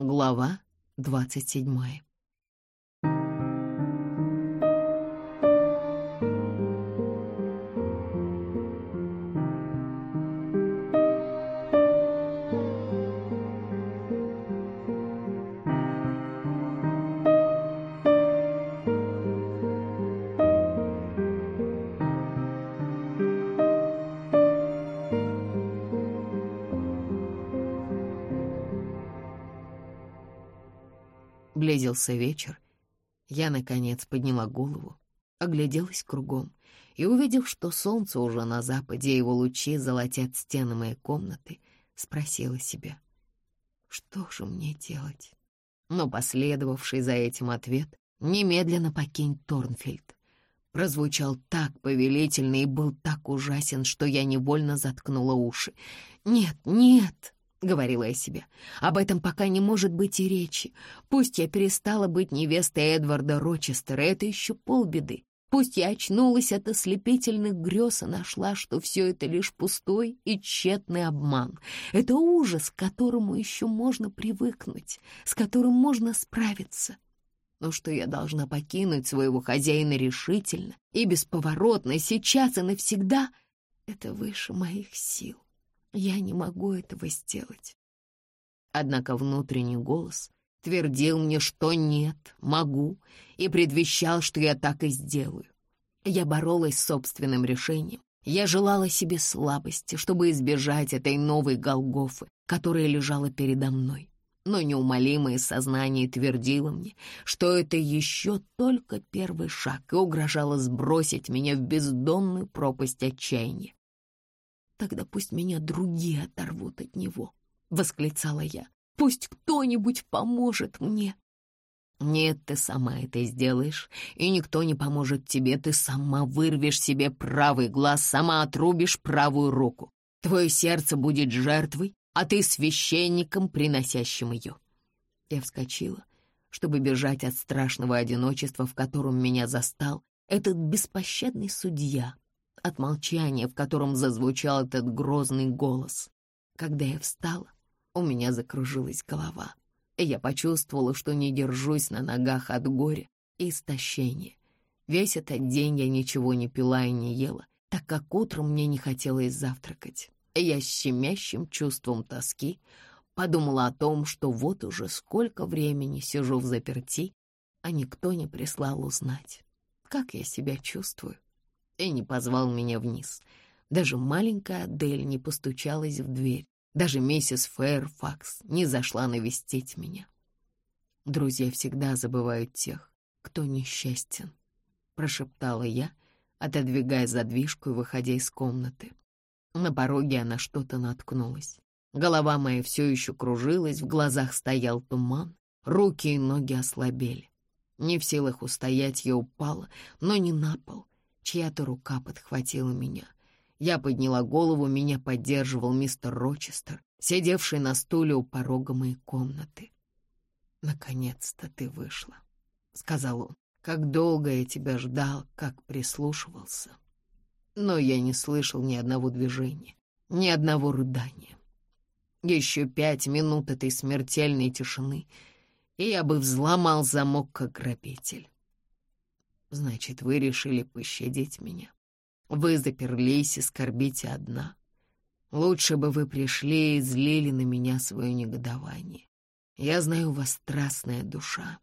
Глава 27. садился вечер, я, наконец, подняла голову, огляделась кругом и, увидев, что солнце уже на западе, его лучи золотят стены моей комнаты, спросила себя, что же мне делать? Но последовавший за этим ответ «Немедленно покинь Торнфильд» прозвучал так повелительно и был так ужасен, что я невольно заткнула уши. «Нет, нет!» Говорила я себе. «Об этом пока не может быть и речи. Пусть я перестала быть невестой Эдварда Рочестера, это еще полбеды. Пусть я очнулась от ослепительных грез и нашла, что все это лишь пустой и тщетный обман. Это ужас, к которому еще можно привыкнуть, с которым можно справиться. Но что я должна покинуть своего хозяина решительно и бесповоротно, сейчас и навсегда, это выше моих сил. Я не могу этого сделать. Однако внутренний голос твердил мне, что нет, могу, и предвещал, что я так и сделаю. Я боролась с собственным решением. Я желала себе слабости, чтобы избежать этой новой Голгофы, которая лежала передо мной. Но неумолимое сознание твердило мне, что это еще только первый шаг и угрожало сбросить меня в бездонную пропасть отчаяния. Тогда пусть меня другие оторвут от него, — восклицала я. Пусть кто-нибудь поможет мне. Нет, ты сама это сделаешь, и никто не поможет тебе. Ты сама вырвешь себе правый глаз, сама отрубишь правую руку. Твое сердце будет жертвой, а ты священником, приносящим ее. Я вскочила, чтобы бежать от страшного одиночества, в котором меня застал этот беспощадный судья, от молчания, в котором зазвучал этот грозный голос. Когда я встала, у меня закружилась голова, и я почувствовала, что не держусь на ногах от горя и истощения. Весь этот день я ничего не пила и не ела, так как утром мне не хотелось завтракать. И я с щемящим чувством тоски подумала о том, что вот уже сколько времени сижу в заперти, а никто не прислал узнать, как я себя чувствую и не позвал меня вниз. Даже маленькая Адель не постучалась в дверь. Даже миссис Фэрфакс не зашла навестить меня. Друзья всегда забывают тех, кто несчастен, — прошептала я, отодвигая задвижку и выходя из комнаты. На пороге она что-то наткнулась. Голова моя все еще кружилась, в глазах стоял туман, руки и ноги ослабели. Не в силах устоять, я упала, но не на пол, Чья-то рука подхватила меня. Я подняла голову, меня поддерживал мистер Рочестер, сидевший на стуле у порога моей комнаты. «Наконец-то ты вышла», — сказал он. «Как долго я тебя ждал, как прислушивался». Но я не слышал ни одного движения, ни одного рыдания. Еще пять минут этой смертельной тишины, и я бы взломал замок, как грабитель. Значит, вы решили пощадить меня. Вы заперлись и скорбите одна. Лучше бы вы пришли и злили на меня свое негодование. Я знаю, у вас страстная душа.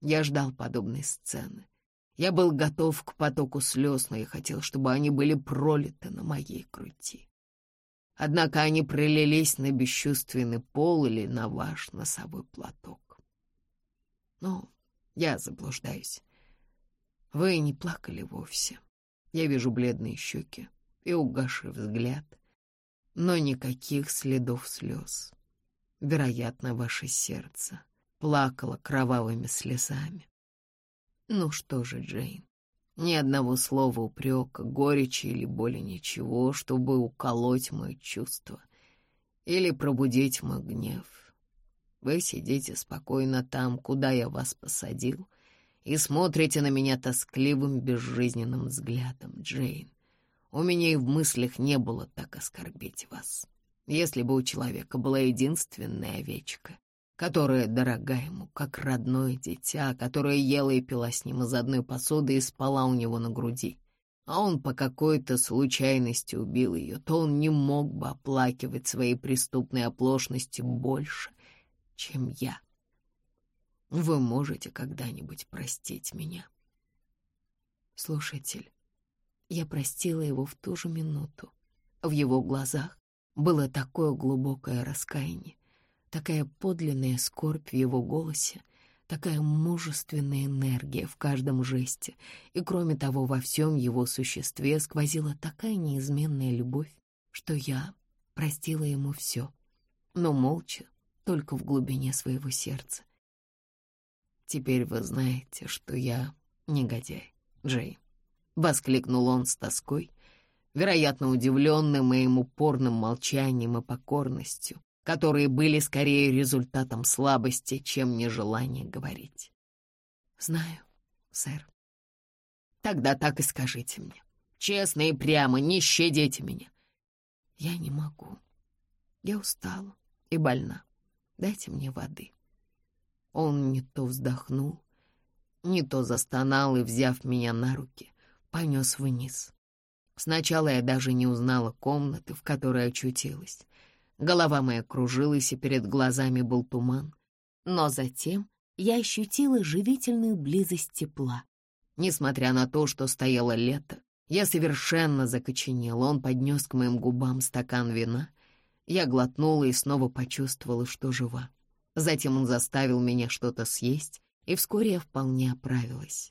Я ждал подобной сцены. Я был готов к потоку слез, но я хотел, чтобы они были пролиты на моей груди. Однако они пролились на бесчувственный пол или на ваш носовой платок. Ну, я заблуждаюсь. Вы не плакали вовсе. Я вижу бледные щеки и угасший взгляд, но никаких следов слез. Вероятно, ваше сердце плакало кровавыми слезами. Ну что же, Джейн, ни одного слова упрека, горечи или боли, ничего, чтобы уколоть мое чувство или пробудить мой гнев. Вы сидите спокойно там, куда я вас посадил, и смотрите на меня тоскливым, безжизненным взглядом, Джейн. У меня и в мыслях не было так оскорбить вас. Если бы у человека была единственная овечка, которая дорога ему, как родное дитя, которая ела и пила с ним из одной посуды и спала у него на груди, а он по какой-то случайности убил ее, то он не мог бы оплакивать свои преступные оплошности больше, чем я. Вы можете когда-нибудь простить меня? Слушатель, я простила его в ту же минуту. В его глазах было такое глубокое раскаяние, такая подлинная скорбь в его голосе, такая мужественная энергия в каждом жесте, и, кроме того, во всем его существе сквозила такая неизменная любовь, что я простила ему все, но молча, только в глубине своего сердца. «Теперь вы знаете, что я негодяй, Джей», — воскликнул он с тоской, вероятно, удивленный моим упорным молчанием и покорностью, которые были скорее результатом слабости, чем нежелания говорить. «Знаю, сэр». «Тогда так и скажите мне. Честно и прямо, не щадите меня». «Я не могу. Я устала и больна. Дайте мне воды». Он не то вздохнул, не то застонал и, взяв меня на руки, понес вниз. Сначала я даже не узнала комнаты, в которой очутилась. Голова моя кружилась, и перед глазами был туман. Но затем я ощутила живительную близость тепла. Несмотря на то, что стояло лето, я совершенно закоченела. Он поднес к моим губам стакан вина. Я глотнула и снова почувствовала, что жива. Затем он заставил меня что-то съесть, и вскоре я вполне оправилась.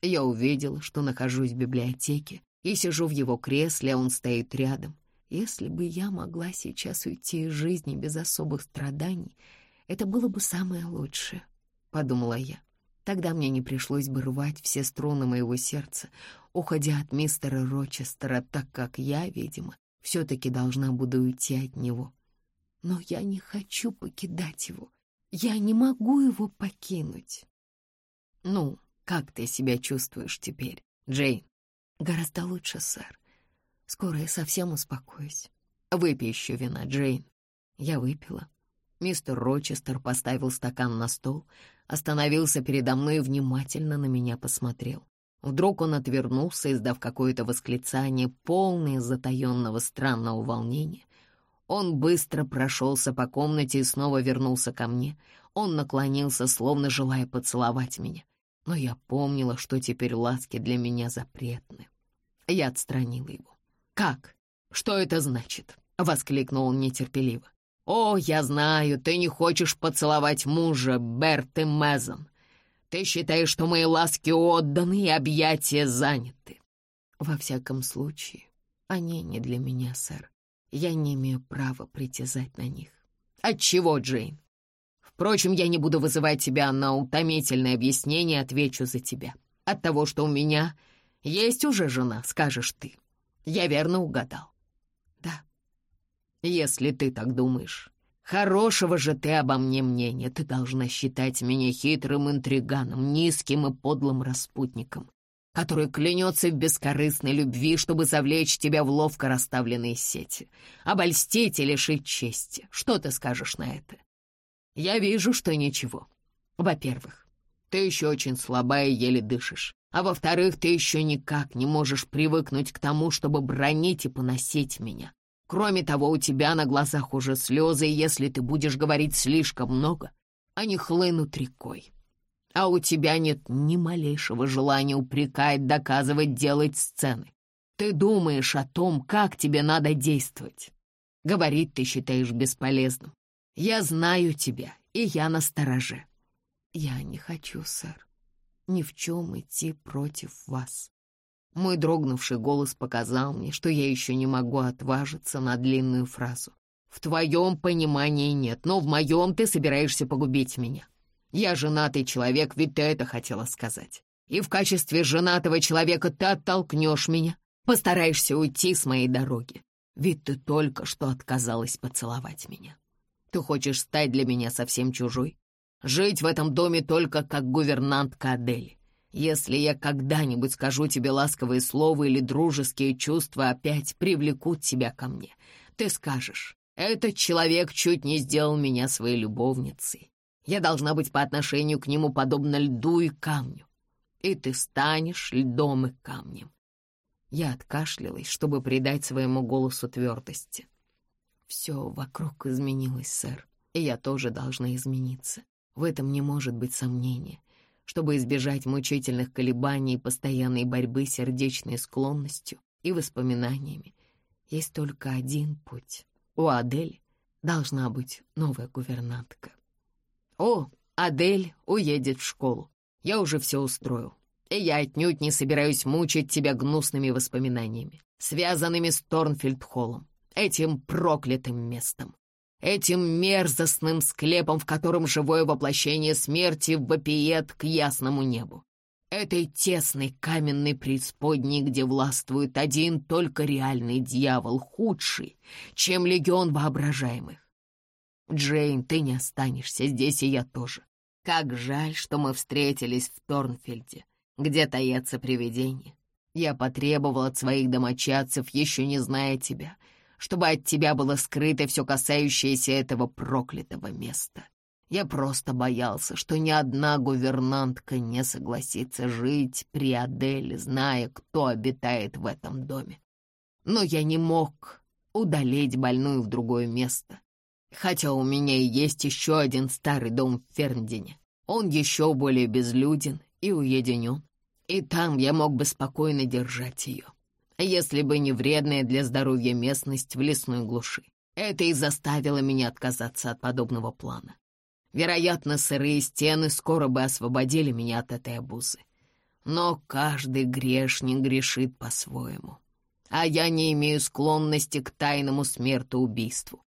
Я увидела, что нахожусь в библиотеке и сижу в его кресле, а он стоит рядом. Если бы я могла сейчас уйти из жизни без особых страданий, это было бы самое лучшее, — подумала я. Тогда мне не пришлось бы рвать все струны моего сердца, уходя от мистера Рочестера, так как я, видимо, все-таки должна буду уйти от него. Но я не хочу покидать его. Я не могу его покинуть. Ну, как ты себя чувствуешь теперь, Джейн? Гораздо лучше, сэр. Скоро я совсем успокоюсь. Выпей еще вина, Джейн. Я выпила. Мистер Рочестер поставил стакан на стол, остановился передо мной и внимательно на меня посмотрел. Вдруг он отвернулся, издав какое-то восклицание, полное затаенного странного волнения. Он быстро прошелся по комнате и снова вернулся ко мне. Он наклонился, словно желая поцеловать меня. Но я помнила, что теперь ласки для меня запретны. Я отстранила его. «Как? Что это значит?» — воскликнул он нетерпеливо. «О, я знаю, ты не хочешь поцеловать мужа, Берты Мезон. Ты считаешь, что мои ласки отданы и объятия заняты». «Во всяком случае, они не для меня, сэр. Я не имею права притязать на них». «Отчего, Джейн? Впрочем, я не буду вызывать тебя на утомительное объяснение, отвечу за тебя. От того, что у меня есть уже жена, скажешь ты. Я верно угадал? Да. Если ты так думаешь, хорошего же ты обо мне мнения. Ты должна считать меня хитрым интриганом, низким и подлым распутником, который клянется в бескорыстной любви, чтобы завлечь тебя в ловко расставленные сети, обольстить и лишить чести. Что ты скажешь на это? Я вижу, что ничего. Во-первых, ты еще очень слабая и еле дышишь. А во-вторых, ты еще никак не можешь привыкнуть к тому, чтобы бронить и поносить меня. Кроме того, у тебя на глазах уже слезы, и если ты будешь говорить слишком много, они хлынут рекой. А у тебя нет ни малейшего желания упрекать, доказывать, делать сцены. Ты думаешь о том, как тебе надо действовать. Говорить ты считаешь бесполезным. Я знаю тебя, и я настороже. Я не хочу, сэр ни в чем идти против вас. Мой дрогнувший голос показал мне, что я еще не могу отважиться на длинную фразу. «В твоем понимании нет, но в моем ты собираешься погубить меня. Я женатый человек, ведь ты это хотела сказать. И в качестве женатого человека ты оттолкнешь меня, постараешься уйти с моей дороги, ведь ты только что отказалась поцеловать меня. Ты хочешь стать для меня совсем чужой, Жить в этом доме только как гувернантка Адели. Если я когда-нибудь скажу тебе ласковые слова или дружеские чувства опять привлекут тебя ко мне, ты скажешь, Этот человек чуть не сделал меня своей любовницей. Я должна быть по отношению к нему подобна льду и камню. И ты станешь льдом и камнем. Я откашлялась, чтобы придать своему голосу твердости. Все вокруг изменилось, сэр, и я тоже должна измениться. В этом не может быть сомнения. Чтобы избежать мучительных колебаний и постоянной борьбы с сердечной склонностью и воспоминаниями, есть только один путь. У Адель должна быть новая гувернантка. О, Адель уедет в школу. Я уже все устроил. И я отнюдь не собираюсь мучить тебя гнусными воспоминаниями, связанными с Торнфильд-холлом, этим проклятым местом, этим мерзостным склепом, в котором живое воплощение смерти вопиет к ясному небу, этой тесной каменной преисподней, где властвует один только реальный дьявол, худший, чем легион воображаемых. Джейн, ты не останешься здесь, и я тоже. Как жаль, что мы встретились в Торнфильде где таятся привидения. Я потребовал от своих домочадцев, еще не зная тебя, чтобы от тебя было скрыто все касающееся этого проклятого места. Я просто боялся, что ни одна гувернантка не согласится жить при Аделе, зная, кто обитает в этом доме. Но я не мог удалить больную в другое место, хотя у меня и есть еще один старый дом в Ферндине. Он еще более безлюден и уединен. И там я мог бы спокойно держать ее, если бы не вредная для здоровья местность в лесной глуши. Это и заставило меня отказаться от подобного плана. Вероятно, сырые стены скоро бы освободили меня от этой обузы. Но каждый грешник грешит по-своему. А я не имею склонности к тайному смертоубийству,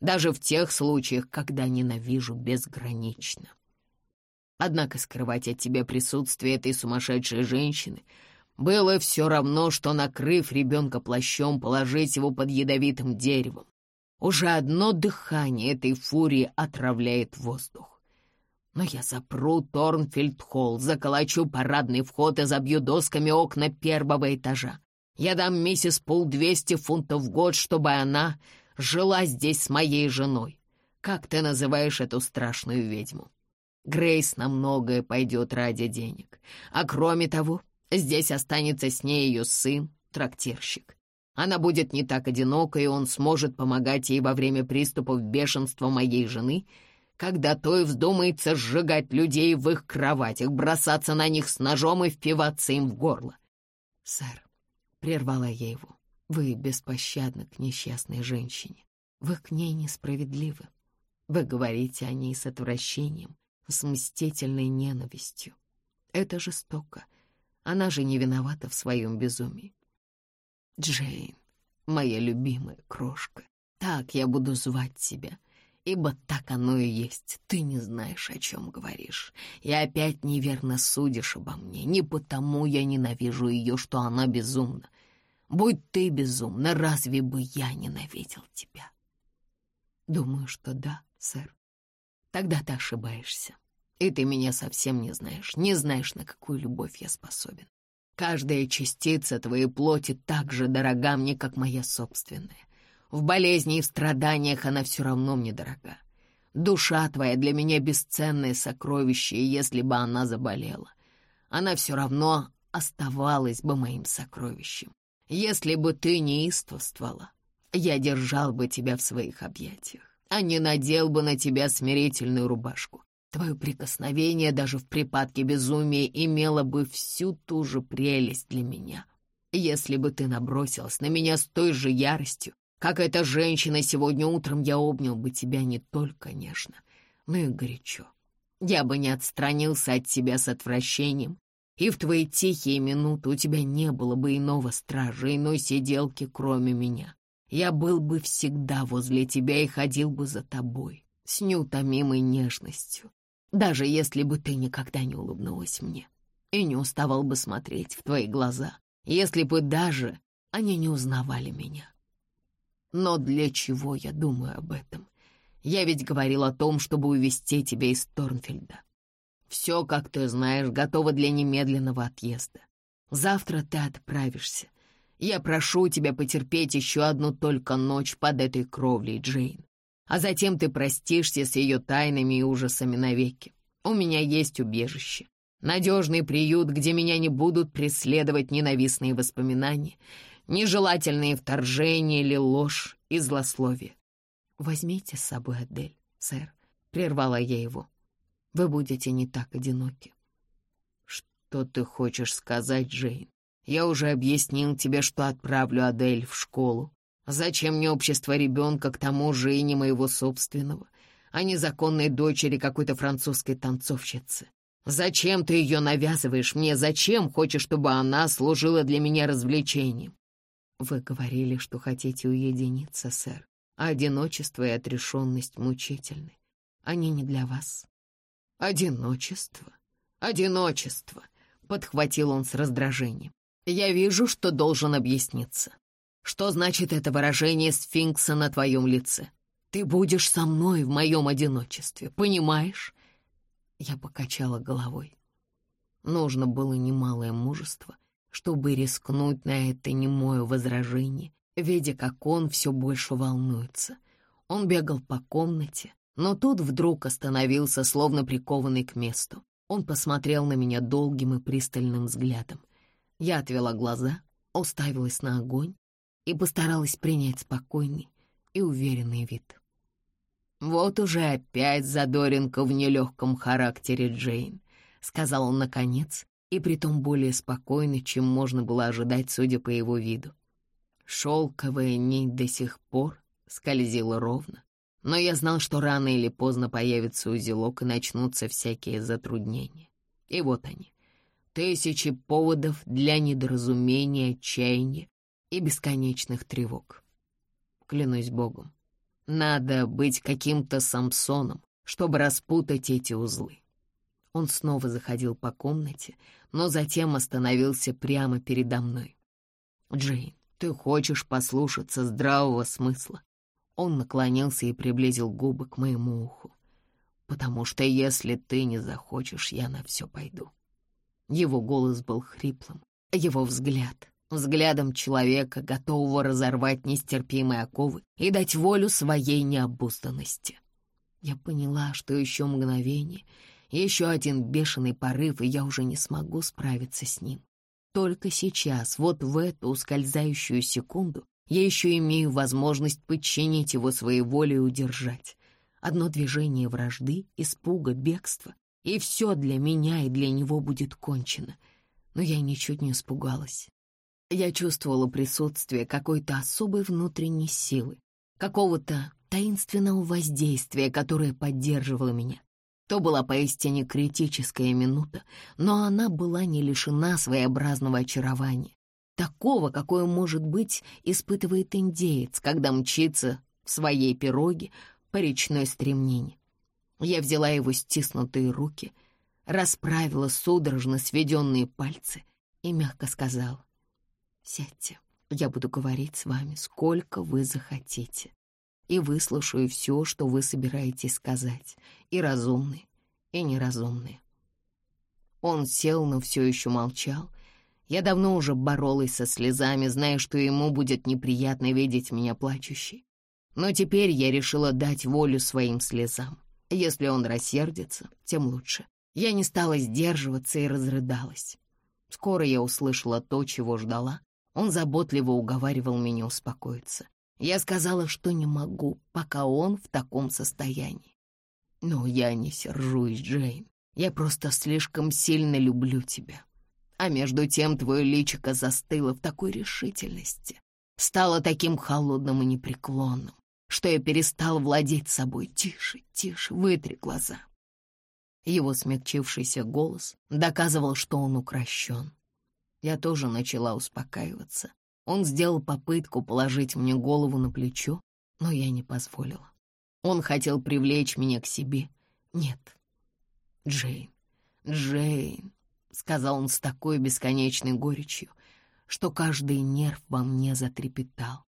даже в тех случаях, когда ненавижу безгранично. Однако скрывать от тебя присутствие этой сумасшедшей женщины было все равно, что, накрыв ребенка плащом, положить его под ядовитым деревом. Уже одно дыхание этой фурии отравляет воздух. Но я запру Торнфилд-холл, заколочу парадный вход и забью досками окна первого этажа. Я дам миссис Пул 200 фунтов в год, чтобы она жила здесь с моей женой. Как ты называешь эту страшную ведьму? Грейс на многое пойдет ради денег. А кроме того, здесь останется с ней ее сын, трактирщик. Она будет не так одинока, и он сможет помогать ей во время приступов бешенства моей жены, когда той вздумается сжигать людей в их кроватях, бросаться на них с ножом и впиваться им в горло. «Сэр», — прервала я его, — «вы беспощадны к несчастной женщине. Вы к ней несправедливы. Вы говорите о ней с отвращением, с мстительной ненавистью. Это жестоко. Она же не виновата в своем безумии. Джейн, моя любимая крошка, так я буду звать тебя, ибо так оно и есть. Ты не знаешь, о чем говоришь, и опять неверно судишь обо мне. Не потому я ненавижу ее, что она безумна. Будь ты безумна, разве бы я ненавидел тебя? Думаю, что да, сэр тогда ты ошибаешься. И ты меня совсем не знаешь, не знаешь, на какую любовь я способен. Каждая частица твоей плоти так же дорога мне, как моя собственная. В болезни и в страданиях она все равно мне дорога. Душа твоя для меня бесценное сокровище, и если бы она заболела, она все равно оставалась бы моим сокровищем. Если бы ты неистовствовала, я держал бы тебя в своих объятиях а не надел бы на тебя смирительную рубашку. Твое прикосновение даже в припадке безумия имело бы всю ту же прелесть для меня. Если бы ты набросилась на меня с той же яростью, как эта женщина сегодня утром, я обнял бы тебя не только нежно, но и горячо. Я бы не отстранился от тебя с отвращением, и в твои тихие минуты у тебя не было бы иного стража, иной сиделки, кроме меня я был бы всегда возле тебя и ходил бы за тобой с неутомимой нежностью, даже если бы ты никогда не улыбнулась мне и не уставал бы смотреть в твои глаза, если бы даже они не узнавали меня. Но для чего я думаю об этом? Я ведь говорил о том, чтобы увезти тебя из Торнфельда. Все, как ты знаешь, готово для немедленного отъезда. Завтра ты отправишься, Я прошу тебя потерпеть еще одну только ночь под этой кровлей, Джейн. А затем ты простишься с ее тайнами и ужасами навеки. У меня есть убежище. Надежный приют, где меня не будут преследовать ненавистные воспоминания, нежелательные вторжения или ложь и злословие. «Возьмите с собой Адель, сэр», — прервала я его. «Вы будете не так одиноки». «Что ты хочешь сказать, Джейн? Я уже объяснил тебе, что отправлю Адель в школу. Зачем мне общество ребенка, к тому же и не моего собственного, а незаконной дочери какой-то французской танцовщицы? Зачем ты ее навязываешь мне? Зачем хочешь, чтобы она служила для меня развлечением? Вы говорили, что хотите уединиться, сэр. А одиночество и отрешенность мучительны. Они не для вас. Одиночество, одиночество, — подхватил он с раздражением. Я вижу, что должен объясниться. Что значит это выражение сфинкса на твоем лице? Ты будешь со мной в моем одиночестве, понимаешь? Я покачала головой. Нужно было немалое мужество, чтобы рискнуть на это немое возражение, видя, как он все больше волнуется. Он бегал по комнате, но тут вдруг остановился, словно прикованный к месту. Он посмотрел на меня долгим и пристальным взглядом. Я отвела глаза, уставилась на огонь и постаралась принять спокойный и уверенный вид. «Вот уже опять задоринка в нелегком характере Джейн», — сказал он наконец, и притом более спокойно, чем можно было ожидать, судя по его виду. Шелковая нить до сих пор скользила ровно, но я знал, что рано или поздно появится узелок и начнутся всякие затруднения. И вот они. Тысячи поводов для недоразумения, отчаяния и бесконечных тревог. Клянусь Богом, надо быть каким-то Самсоном, чтобы распутать эти узлы. Он снова заходил по комнате, но затем остановился прямо передо мной. «Джейн, ты хочешь послушаться здравого смысла?» Он наклонился и приблизил губы к моему уху. «Потому что если ты не захочешь, я на все пойду». Его голос был хриплым, его взгляд взглядом человека, готового разорвать нестерпимые оковы и дать волю своей необузданности. Я поняла, что еще мгновение, еще один бешеный порыв, и я уже не смогу справиться с ним. Только сейчас, вот в эту ускользающую секунду, я еще имею возможность подчинить его своей воле и удержать. Одно движение вражды, испуга, бегства, и все для меня и для него будет кончено. Но я ничуть не испугалась. Я чувствовала присутствие какой-то особой внутренней силы, какого-то таинственного воздействия, которое поддерживало меня. То была поистине критическая минута, но она была не лишена своеобразного очарования, такого, какое, может быть, испытывает индеец, когда мчится в своей пироге по речной стремнине. Я взяла его стиснутые руки, расправила судорожно сведенные пальцы и мягко сказала, Сядьте, я буду говорить с вами, сколько вы захотите. И выслушаю все, что вы собираетесь сказать, и разумные, и неразумные. Он сел, но все еще молчал. Я давно уже боролась со слезами, зная, что ему будет неприятно видеть меня плачущей. Но теперь я решила дать волю своим слезам. Если он рассердится, тем лучше. Я не стала сдерживаться и разрыдалась. Скоро я услышала то, чего ждала, он заботливо уговаривал меня успокоиться. Я сказала, что не могу, пока он в таком состоянии. Но я не сержусь, Джейн. Я просто слишком сильно люблю тебя. А между тем твое личико застыло в такой решительности, стало таким холодным и непреклонным, что я перестал владеть собой. Тише, тише, вытри глаза. Его смягчившийся голос доказывал, что он укращен. Я тоже начала успокаиваться. Он сделал попытку положить мне голову на плечо, но я не позволила. Он хотел привлечь меня к себе. Нет. Джейн, Джейн, — сказал он с такой бесконечной горечью, что каждый нерв во мне затрепетал.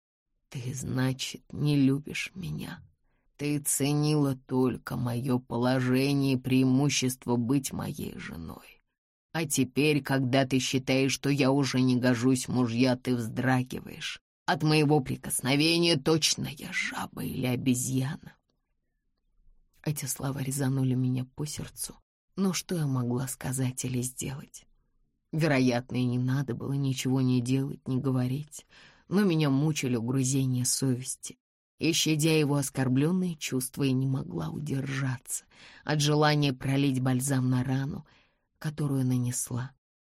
Ты, значит, не любишь меня. Ты ценила только мое положение и преимущество быть моей женой. А теперь, когда ты считаешь, что я уже не гожусь мужья, ты вздрагиваешь. От моего прикосновения точно я жаба или обезьяна. Эти слова резанули меня по сердцу. Но что я могла сказать или сделать? Вероятно, и не надо было ничего не делать, не говорить, но меня мучили угрызения совести. И, щадя его оскорбленные чувства, я не могла удержаться от желания пролить бальзам на рану, которую нанесла.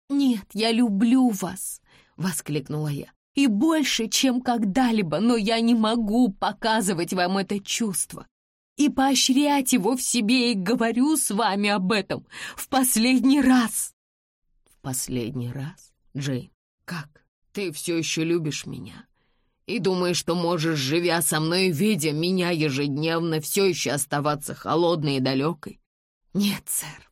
«Нет, я люблю вас!» — воскликнула я. «И больше, чем когда-либо, но я не могу показывать вам это чувство и поощрять его в себе, и говорю с вами об этом в последний раз!» «В последний раз? Джейн, как? Ты все еще любишь меня?» И думаешь, что можешь, живя со мной, видя меня ежедневно, все еще оставаться холодной и далекой? Нет, сэр,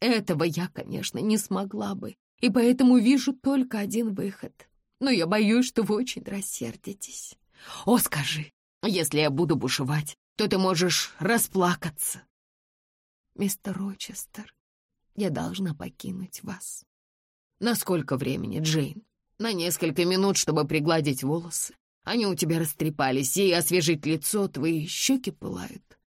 этого я, конечно, не смогла бы, и поэтому вижу только один выход. Но я боюсь, что вы очень рассердитесь. О, скажи, если я буду бушевать, то ты можешь расплакаться. Мистер Рочестер, я должна покинуть вас. На сколько времени, Джейн? На несколько минут, чтобы пригладить волосы. Они у тебя растрепались, и освежить лицо, твои щеки пылают.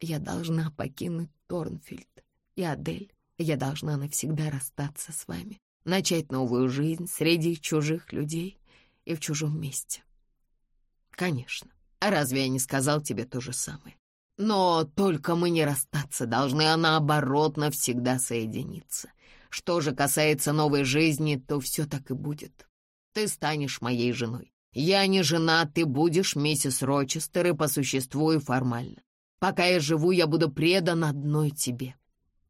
Я должна покинуть Торнфильд и Адель. Я должна навсегда расстаться с вами, начать новую жизнь среди чужих людей и в чужом месте. Конечно. А разве я не сказал тебе то же самое? Но только мы не расстаться должны, а наоборот навсегда соединиться. Что же касается новой жизни, то все так и будет. Ты станешь моей женой. Я не жена, ты будешь миссис Рочестер и по существу и формально. Пока я живу, я буду предан одной тебе.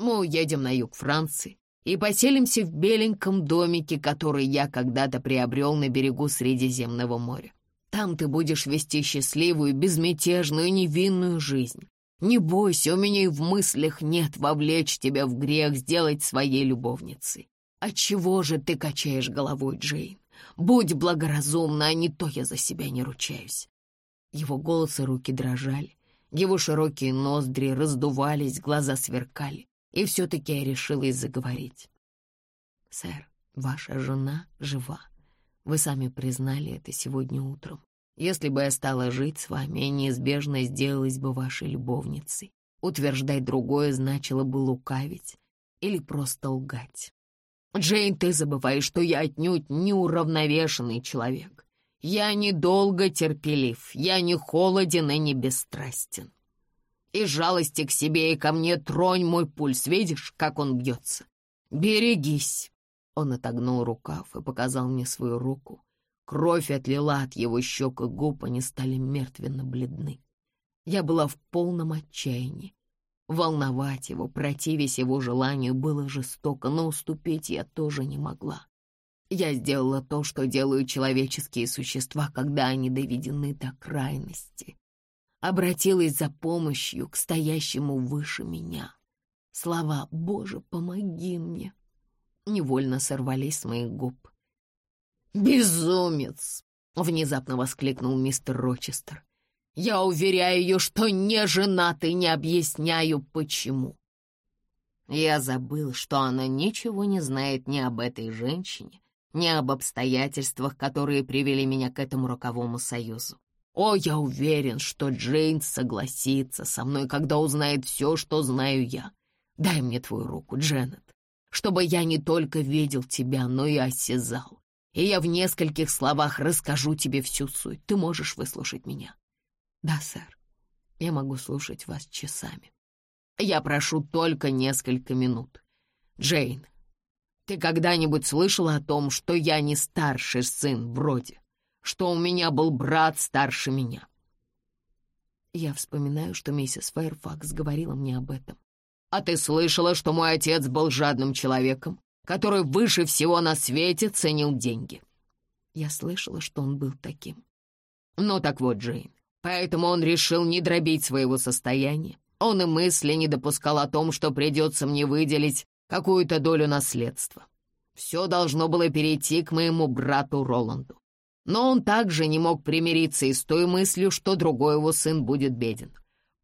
Мы уедем на юг Франции и поселимся в беленьком домике, который я когда-то приобрел на берегу Средиземного моря. Там ты будешь вести счастливую, безмятежную, невинную жизнь. Не бойся, у меня и в мыслях нет вовлечь тебя в грех, сделать своей любовницей. Отчего же ты качаешь головой, Джейн? Будь благоразумна, а не то я за себя не ручаюсь. Его голос и руки дрожали, его широкие ноздри раздувались, глаза сверкали и все-таки я решилась заговорить. «Сэр, ваша жена жива. Вы сами признали это сегодня утром. Если бы я стала жить с вами, я неизбежно сделалась бы вашей любовницей. Утверждать другое значило бы лукавить или просто лгать. Джейн, ты забываешь, что я отнюдь неуравновешенный человек. Я недолго терпелив, я не холоден и не бесстрастен. Из жалости к себе и ко мне тронь мой пульс. Видишь, как он бьется? Берегись!» Он отогнул рукав и показал мне свою руку. Кровь отлила от его щек и губ, они стали мертвенно бледны. Я была в полном отчаянии. Волновать его, противясь его желанию, было жестоко, но уступить я тоже не могла. Я сделала то, что делают человеческие существа, когда они доведены до крайности обратилась за помощью к стоящему выше меня. Слова «Боже, помоги мне!» Невольно сорвались с моих губ. «Безумец!» — внезапно воскликнул мистер Рочестер. «Я уверяю ее, что не женат и не объясняю, почему». Я забыл, что она ничего не знает ни об этой женщине, ни об обстоятельствах, которые привели меня к этому роковому союзу. О, я уверен, что Джейн согласится со мной, когда узнает все, что знаю я. Дай мне твою руку, Дженнет, чтобы я не только видел тебя, но и осязал. И я в нескольких словах расскажу тебе всю суть. Ты можешь выслушать меня? Да, сэр. Я могу слушать вас часами. Я прошу только несколько минут. Джейн, ты когда-нибудь слышала о том, что я не старший сын вроде? что у меня был брат старше меня. Я вспоминаю, что миссис Фэрфакс говорила мне об этом. А ты слышала, что мой отец был жадным человеком, который выше всего на свете ценил деньги? Я слышала, что он был таким. Ну так вот, Джейн, поэтому он решил не дробить своего состояния. Он и мысли не допускал о том, что придется мне выделить какую-то долю наследства. Все должно было перейти к моему брату Роланду. Но он также не мог примириться и с той мыслью, что другой его сын будет беден.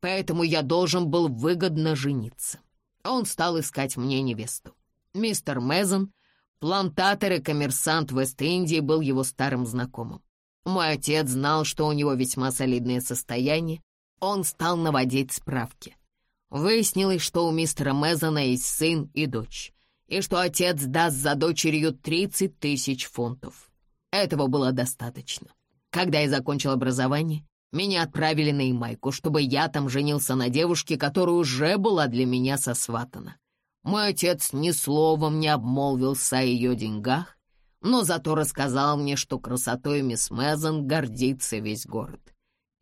Поэтому я должен был выгодно жениться. Он стал искать мне невесту. Мистер Мезон, плантатор и коммерсант Вест-Индии, был его старым знакомым. Мой отец знал, что у него весьма солидное состояние. Он стал наводить справки. Выяснилось, что у мистера Мезона есть сын и дочь, и что отец даст за дочерью 30 тысяч фунтов. Этого было достаточно. Когда я закончил образование, меня отправили на Ямайку, чтобы я там женился на девушке, которая уже была для меня сосватана. Мой отец ни словом не обмолвился о ее деньгах, но зато рассказал мне, что красотой мисс Мэзон гордится весь город.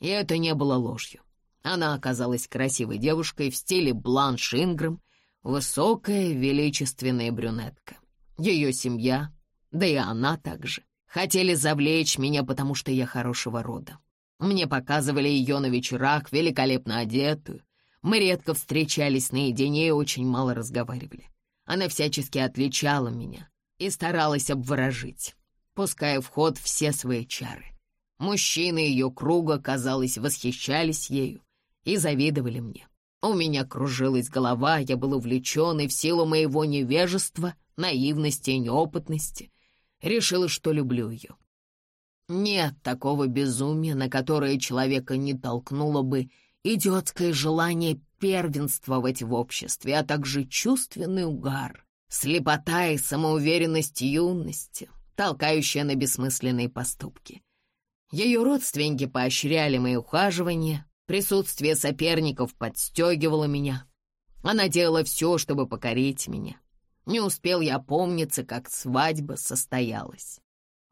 И это не было ложью. Она оказалась красивой девушкой в стиле Бланш Ингрэм, высокая, величественная брюнетка. Ее семья, да и она также, хотели завлечь меня, потому что я хорошего рода. Мне показывали ее на вечерах, великолепно одетую. Мы редко встречались наедине и очень мало разговаривали. Она всячески отличала меня и старалась обворожить, пуская в ход все свои чары. Мужчины ее круга, казалось, восхищались ею и завидовали мне. У меня кружилась голова, я был увлечен, и в силу моего невежества, наивности и неопытности решила, что люблю ее. Нет такого безумия, на которое человека не толкнуло бы идиотское желание первенствовать в обществе, а также чувственный угар, слепота и самоуверенность юности, толкающая на бессмысленные поступки. Ее родственники поощряли мои ухаживания, присутствие соперников подстегивало меня. Она делала все, чтобы покорить меня. Не успел я помниться, как свадьба состоялась.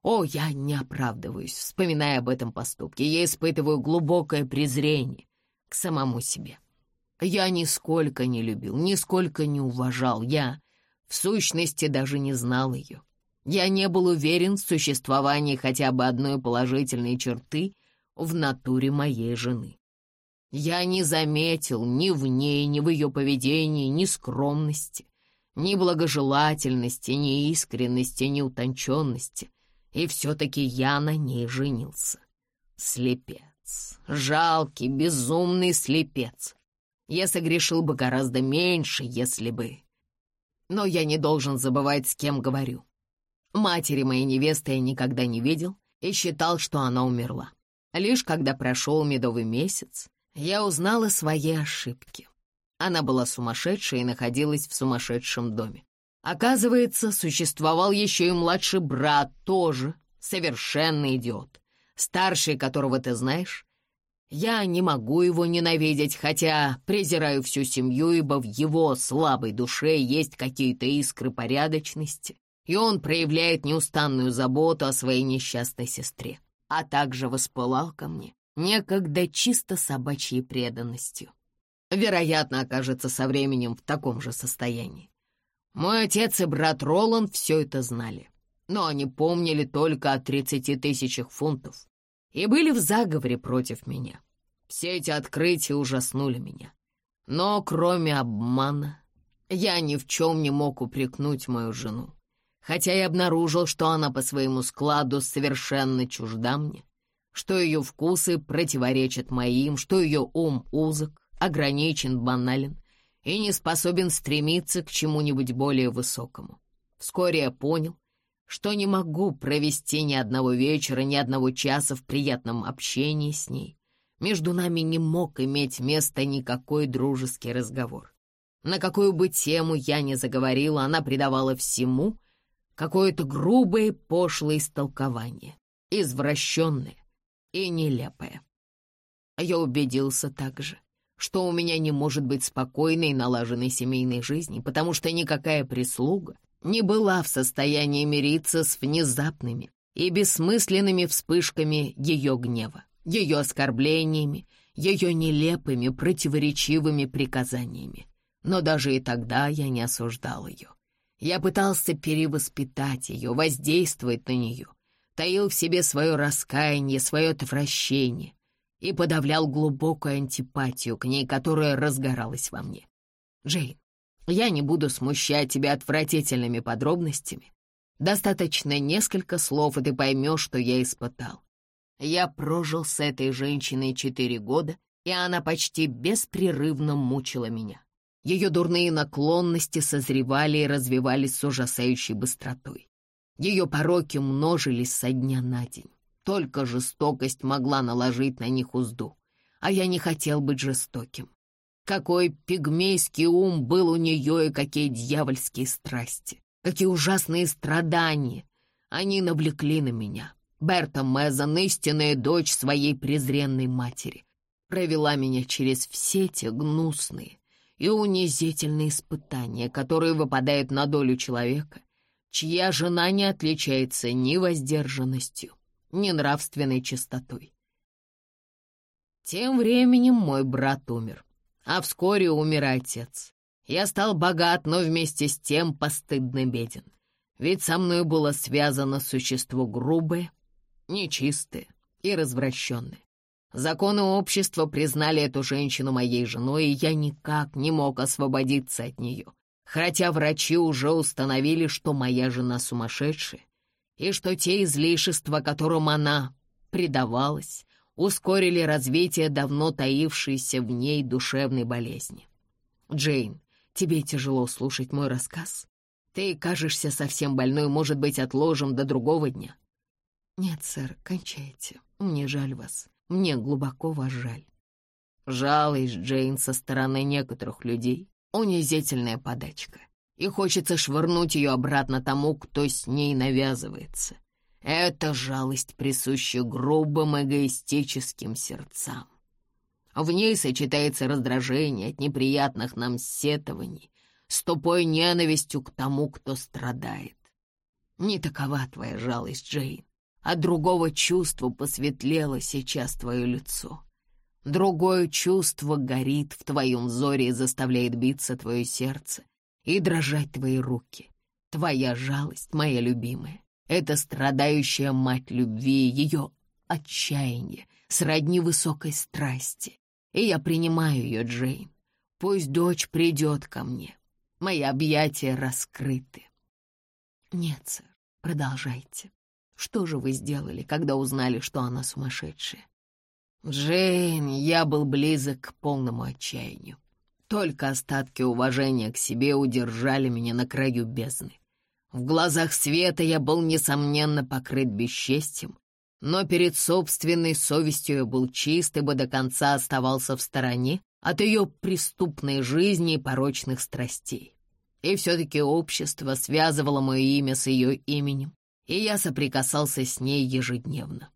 О, я не оправдываюсь, вспоминая об этом поступке. Я испытываю глубокое презрение к самому себе. Я нисколько не любил, нисколько не уважал. Я, в сущности, даже не знал ее. Я не был уверен в существовании хотя бы одной положительной черты в натуре моей жены. Я не заметил ни в ней, ни в ее поведении, ни скромности, ни благожелательности, ни искренности, ни утонченности, и все-таки я на ней женился. Слепец, жалкий, безумный слепец. Я согрешил бы гораздо меньше, если бы... Но я не должен забывать, с кем говорю. Матери моей невесты я никогда не видел и считал, что она умерла. Лишь когда прошел медовый месяц, я узнал о своей ошибке. Она была сумасшедшей и находилась в сумасшедшем доме. Оказывается, существовал еще и младший брат, тоже совершенный идиот, старший которого ты знаешь. Я не могу его ненавидеть, хотя презираю всю семью, ибо в его слабой душе есть какие-то искры порядочности, и он проявляет неустанную заботу о своей несчастной сестре, а также воспылал ко мне некогда чисто собачьей преданностью. Вероятно, окажется со временем в таком же состоянии. Мой отец и брат Роланд все это знали, но они помнили только о тридцати тысячах фунтов и были в заговоре против меня. Все эти открытия ужаснули меня. Но кроме обмана, я ни в чем не мог упрекнуть мою жену, хотя и обнаружил, что она по своему складу совершенно чужда мне, что ее вкусы противоречат моим, что ее ум узок, ограничен, банален, и не способен стремиться к чему-нибудь более высокому. Вскоре я понял, что не могу провести ни одного вечера, ни одного часа в приятном общении с ней. Между нами не мог иметь места никакой дружеский разговор. На какую бы тему я ни заговорила, она придавала всему какое-то грубое пошлое истолкование, извращенное и нелепое. Я убедился также, что у меня не может быть спокойной и налаженной семейной жизни, потому что никакая прислуга не была в состоянии мириться с внезапными и бессмысленными вспышками ее гнева, ее оскорблениями, ее нелепыми, противоречивыми приказаниями. Но даже и тогда я не осуждал ее. Я пытался перевоспитать ее, воздействовать на нее, таил в себе свое раскаяние, свое отвращение, и подавлял глубокую антипатию к ней, которая разгоралась во мне. Джейн, я не буду смущать тебя отвратительными подробностями. Достаточно несколько слов, и ты поймешь, что я испытал. Я прожил с этой женщиной четыре года, и она почти беспрерывно мучила меня. Ее дурные наклонности созревали и развивались с ужасающей быстротой. Ее пороки множились со дня на день. Только жестокость могла наложить на них узду, а я не хотел быть жестоким. Какой пигмейский ум был у нее и какие дьявольские страсти, какие ужасные страдания они навлекли на меня. Берта Мэзон, истинная дочь своей презренной матери, провела меня через все те гнусные и унизительные испытания, которые выпадают на долю человека, чья жена не отличается ни воздержанностью, ни нравственной чистотой. Тем временем мой брат умер, а вскоре умер отец. Я стал богат, но вместе с тем постыдно беден. Ведь со мной было связано существо грубое, нечистое и развращенное. Законы общества признали эту женщину моей женой, и я никак не мог освободиться от нее хотя врачи уже установили, что моя жена сумасшедшая, и что те излишества, которым она предавалась, ускорили развитие давно таившейся в ней душевной болезни. Джейн, тебе тяжело слушать мой рассказ? Ты кажешься совсем больной, может быть, отложим до другого дня. Нет, сэр, кончайте. Мне жаль вас. Мне глубоко вас жаль. Жалость, Джейн, со стороны некоторых людей унизительная подачка, и хочется швырнуть ее обратно тому, кто с ней навязывается. Это жалость присуща грубым эгоистическим сердцам. В ней сочетается раздражение от неприятных нам сетований с тупой ненавистью к тому, кто страдает. Не такова твоя жалость, Джейн. От другого чувства посветлело сейчас твое лицо. Другое чувство горит в твоем взоре и заставляет биться твое сердце и дрожать твои руки. Твоя жалость, моя любимая, это страдающая мать любви, ее отчаяние, сродни высокой страсти. И я принимаю ее, Джейн. Пусть дочь придет ко мне. Мои объятия раскрыты. Нет, сэр, продолжайте. Что же вы сделали, когда узнали, что она сумасшедшая? Джейн, я был близок к полному отчаянию. Только остатки уважения к себе удержали меня на краю бездны. В глазах света я был, несомненно, покрыт бесчестием, но перед собственной совестью я был чист, ибо до конца оставался в стороне от ее преступной жизни и порочных страстей. И все-таки общество связывало мое имя с ее именем, и я соприкасался с ней ежедневно.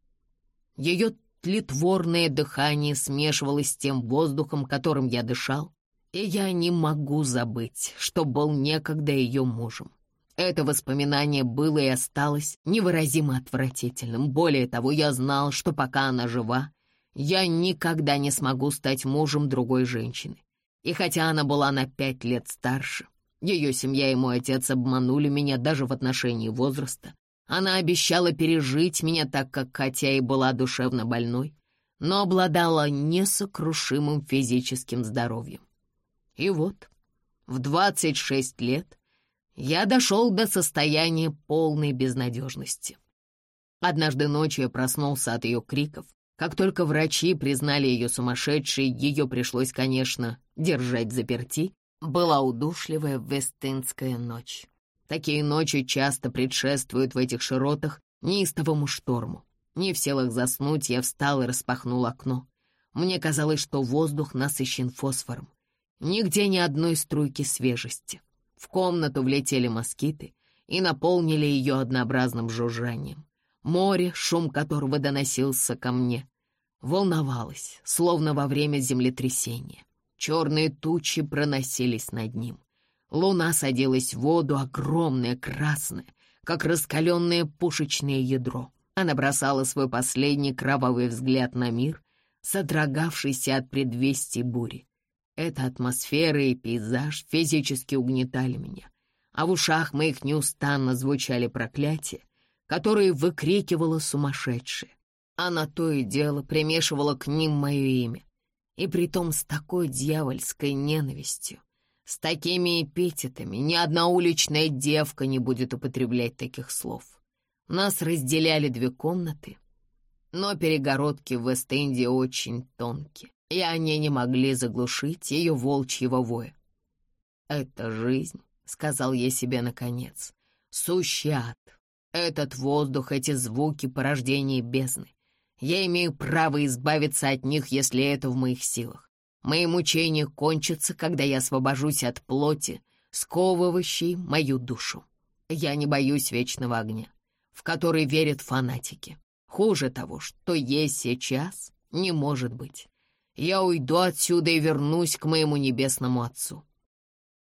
Ее тлетворное дыхание смешивалось с тем воздухом, которым я дышал, и я не могу забыть, что был некогда ее мужем. Это воспоминание было и осталось невыразимо отвратительным. Более того, я знал, что пока она жива, я никогда не смогу стать мужем другой женщины. И хотя она была на пять лет старше, ее семья и мой отец обманули меня даже в отношении возраста, она обещала пережить меня так, как хотя и была душевно больной, но обладала несокрушимым физическим здоровьем. И вот, в 26 лет я дошел до состояния полной безнадежности. Однажды ночью я проснулся от ее криков. Как только врачи признали ее сумасшедшей, ее пришлось, конечно, держать заперти. Была удушливая вестынская ночь. Такие ночи часто предшествуют в этих широтах неистовому шторму. Не в силах заснуть, я встал и распахнул окно. Мне казалось, что воздух насыщен фосфором. Нигде ни одной струйки свежести. В комнату влетели москиты и наполнили ее однообразным жужжанием. Море, шум которого доносился ко мне, волновалось, словно во время землетрясения. Черные тучи проносились над ним. Луна садилась в воду, огромная, красная, как раскаленное пушечное ядро. Она бросала свой последний кровавый взгляд на мир, содрогавшийся от предвестий бури. Эта атмосфера и пейзаж физически угнетали меня, а в ушах моих неустанно звучали проклятия, которые выкрикивала сумасшедшая. Она то и дело примешивала к ним мое имя, и притом с такой дьявольской ненавистью, с такими эпитетами ни одна уличная девка не будет употреблять таких слов. Нас разделяли две комнаты, но перегородки в Вест-Индии очень тонкие, и они не могли заглушить ее волчьего воя. «Это жизнь», — сказал я себе наконец. «Сущий ад. Этот воздух, эти звуки — порождение бездны. Я имею право избавиться от них, если это в моих силах. Мои мучения кончатся, когда я освобожусь от плоти, сковывающей мою душу. Я не боюсь вечного огня, в который верят фанатики. Хуже того, что есть сейчас, не может быть. Я уйду отсюда и вернусь к моему небесному отцу.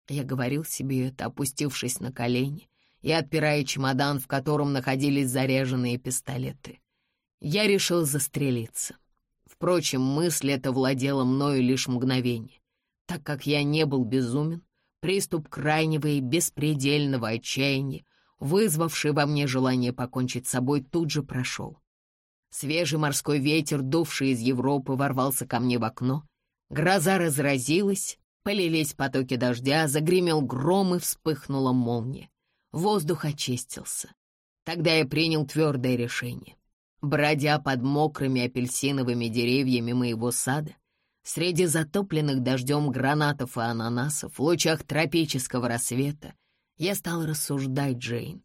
Я говорил себе это, опустившись на колени и отпирая чемодан, в котором находились заряженные пистолеты. Я решил застрелиться. Впрочем, мысль эта владела мною лишь мгновение. Так как я не был безумен, приступ крайнего и беспредельного отчаяния, вызвавший во мне желание покончить с собой, тут же прошел. Свежий морской ветер, дувший из Европы, ворвался ко мне в окно. Гроза разразилась, полились потоки дождя, загремел гром и вспыхнула молния. Воздух очистился. Тогда я принял твердое решение. Бродя под мокрыми апельсиновыми деревьями моего сада, среди затопленных дождем гранатов и ананасов, в лучах тропического рассвета, я стал рассуждать, Джейн.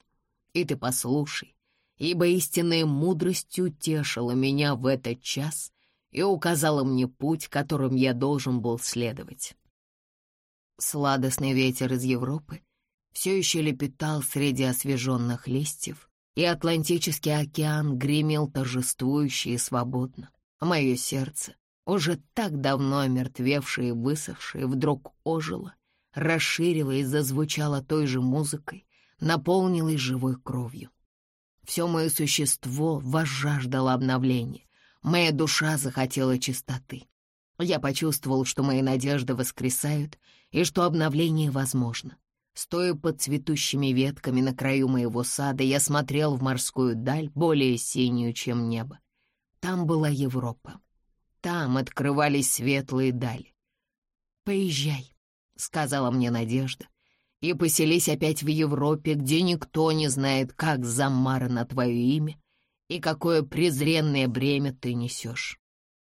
И ты послушай, ибо истинная мудрость утешила меня в этот час и указала мне путь, которым я должен был следовать. Сладостный ветер из Европы все еще лепетал среди освеженных листьев, и Атлантический океан гремел торжествующе и свободно. Мое сердце, уже так давно омертвевшее и высохшее, вдруг ожило, расширило и зазвучало той же музыкой, наполнилось живой кровью. Все мое существо возжаждало обновления, моя душа захотела чистоты. Я почувствовал, что мои надежды воскресают и что обновление возможно. Стоя под цветущими ветками на краю моего сада, я смотрел в морскую даль, более синюю, чем небо. Там была Европа. Там открывались светлые дали. «Поезжай», — сказала мне Надежда, «и поселись опять в Европе, где никто не знает, как замарано твое имя и какое презренное бремя ты несешь.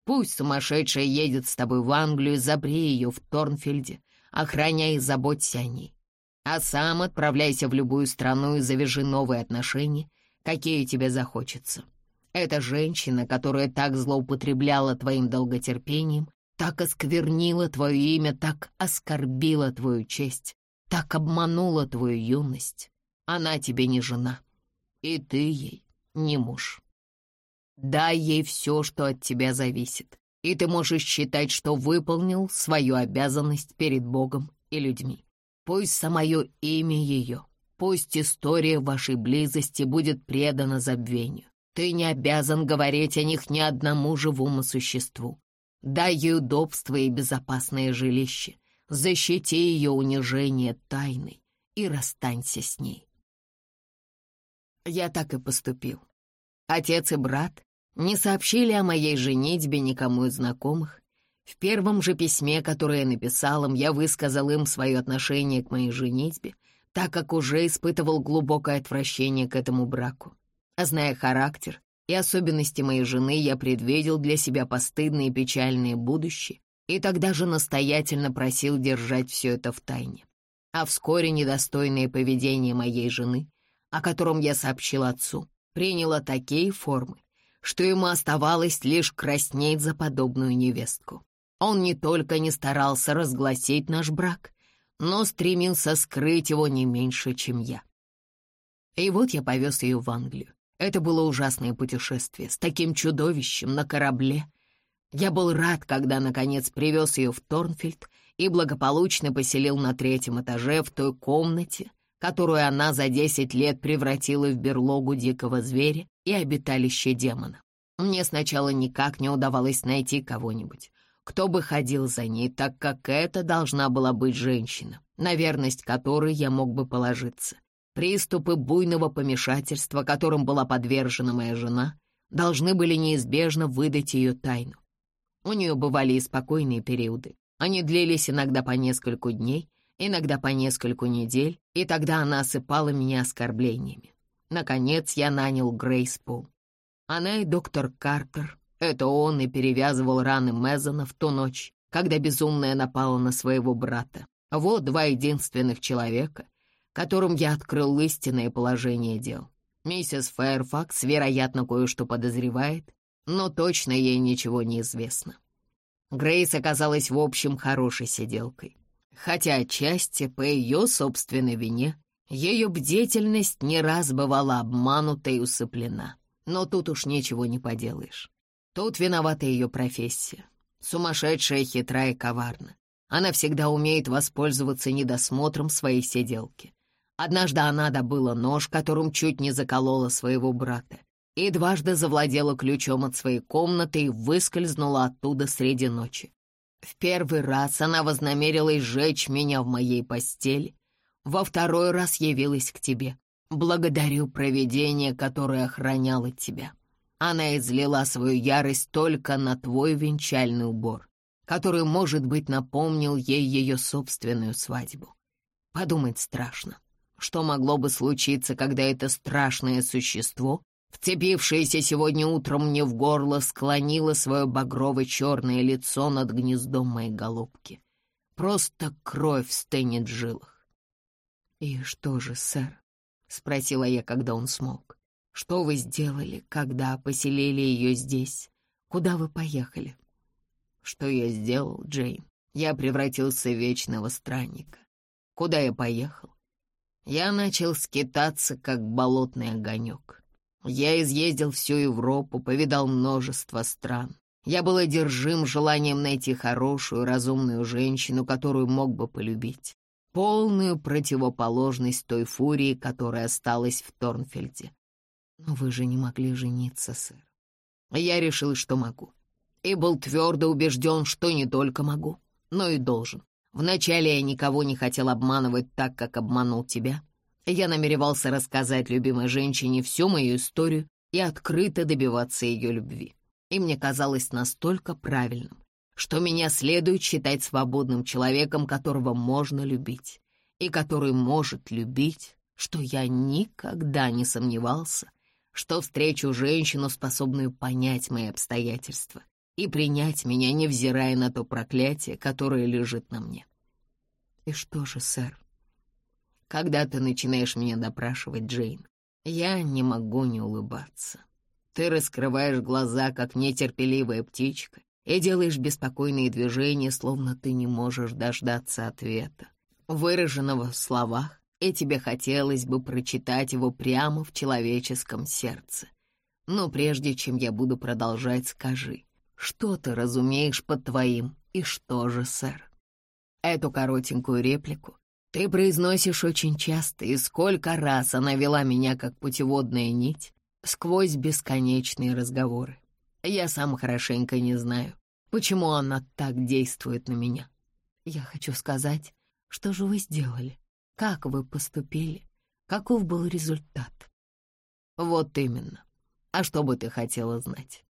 Пусть сумасшедшая едет с тобой в Англию, запри ее в Торнфельде, охраняй и заботься о ней а сам отправляйся в любую страну и завяжи новые отношения, какие тебе захочется. Эта женщина, которая так злоупотребляла твоим долготерпением, так осквернила твое имя, так оскорбила твою честь, так обманула твою юность. Она тебе не жена, и ты ей не муж. Дай ей все, что от тебя зависит, и ты можешь считать, что выполнил свою обязанность перед Богом и людьми. Пусть самое имя ее, пусть история вашей близости будет предана забвению. Ты не обязан говорить о них ни одному живому существу. Дай ей удобство и безопасное жилище, защити ее унижение тайной и расстанься с ней. Я так и поступил. Отец и брат не сообщили о моей женитьбе никому из знакомых, в первом же письме, которое я написал им, я высказал им свое отношение к моей женитьбе, так как уже испытывал глубокое отвращение к этому браку. А зная характер и особенности моей жены, я предвидел для себя постыдное и печальное будущее, и тогда же настоятельно просил держать все это в тайне. А вскоре недостойное поведение моей жены, о котором я сообщил отцу, приняло такие формы, что ему оставалось лишь краснеть за подобную невестку. Он не только не старался разгласить наш брак, но стремился скрыть его не меньше, чем я. И вот я повез ее в Англию. Это было ужасное путешествие с таким чудовищем на корабле. Я был рад, когда, наконец, привез ее в Торнфильд и благополучно поселил на третьем этаже в той комнате, которую она за десять лет превратила в берлогу дикого зверя и обиталище демона. Мне сначала никак не удавалось найти кого-нибудь, кто бы ходил за ней, так как это должна была быть женщина, на верность которой я мог бы положиться. Приступы буйного помешательства, которым была подвержена моя жена, должны были неизбежно выдать ее тайну. У нее бывали и спокойные периоды. Они длились иногда по нескольку дней, иногда по нескольку недель, и тогда она осыпала меня оскорблениями. Наконец я нанял Грейс Пул. Она и доктор Картер это он и перевязывал раны Мезона в ту ночь, когда безумная напала на своего брата. Вот два единственных человека, которым я открыл истинное положение дел. Миссис Фэрфакс, вероятно, кое-что подозревает, но точно ей ничего не известно. Грейс оказалась в общем хорошей сиделкой, хотя отчасти по ее собственной вине ее бдительность не раз бывала обманута и усыплена. Но тут уж ничего не поделаешь. Тут виновата ее профессия. Сумасшедшая, хитрая и коварна. Она всегда умеет воспользоваться недосмотром своей сиделки. Однажды она добыла нож, которым чуть не заколола своего брата, и дважды завладела ключом от своей комнаты и выскользнула оттуда среди ночи. В первый раз она вознамерилась сжечь меня в моей постели, во второй раз явилась к тебе. Благодарю провидение, которое охраняло тебя. Она излила свою ярость только на твой венчальный убор, который, может быть, напомнил ей ее собственную свадьбу. Подумать страшно, что могло бы случиться, когда это страшное существо, вцепившееся сегодня утром мне в горло, склонило свое багрово-черное лицо над гнездом моей голубки. Просто кровь стынет в жилах. «И что же, сэр?» — спросила я, когда он смолк. «Что вы сделали, когда поселили ее здесь? Куда вы поехали?» «Что я сделал, Джейн? Я превратился в вечного странника. Куда я поехал? Я начал скитаться, как болотный огонек. Я изъездил всю Европу, повидал множество стран. Я был одержим желанием найти хорошую, разумную женщину, которую мог бы полюбить полную противоположность той фурии, которая осталась в Торнфельде. Но вы же не могли жениться, сэр. Я решил, что могу. И был твердо убежден, что не только могу, но и должен. Вначале я никого не хотел обманывать так, как обманул тебя. Я намеревался рассказать любимой женщине всю мою историю и открыто добиваться ее любви. И мне казалось настолько правильным, что меня следует считать свободным человеком, которого можно любить, и который может любить, что я никогда не сомневался, что встречу женщину, способную понять мои обстоятельства и принять меня, невзирая на то проклятие, которое лежит на мне. И что же, сэр? Когда ты начинаешь меня допрашивать, Джейн, я не могу не улыбаться. Ты раскрываешь глаза, как нетерпеливая птичка, и делаешь беспокойные движения, словно ты не можешь дождаться ответа, выраженного в словах, и тебе хотелось бы прочитать его прямо в человеческом сердце. Но прежде чем я буду продолжать, скажи, что ты разумеешь под твоим и что же, сэр? Эту коротенькую реплику ты произносишь очень часто, и сколько раз она вела меня как путеводная нить сквозь бесконечные разговоры. Я сам хорошенько не знаю, почему она так действует на меня. Я хочу сказать, что же вы сделали, как вы поступили, каков был результат. Вот именно. А что бы ты хотела знать?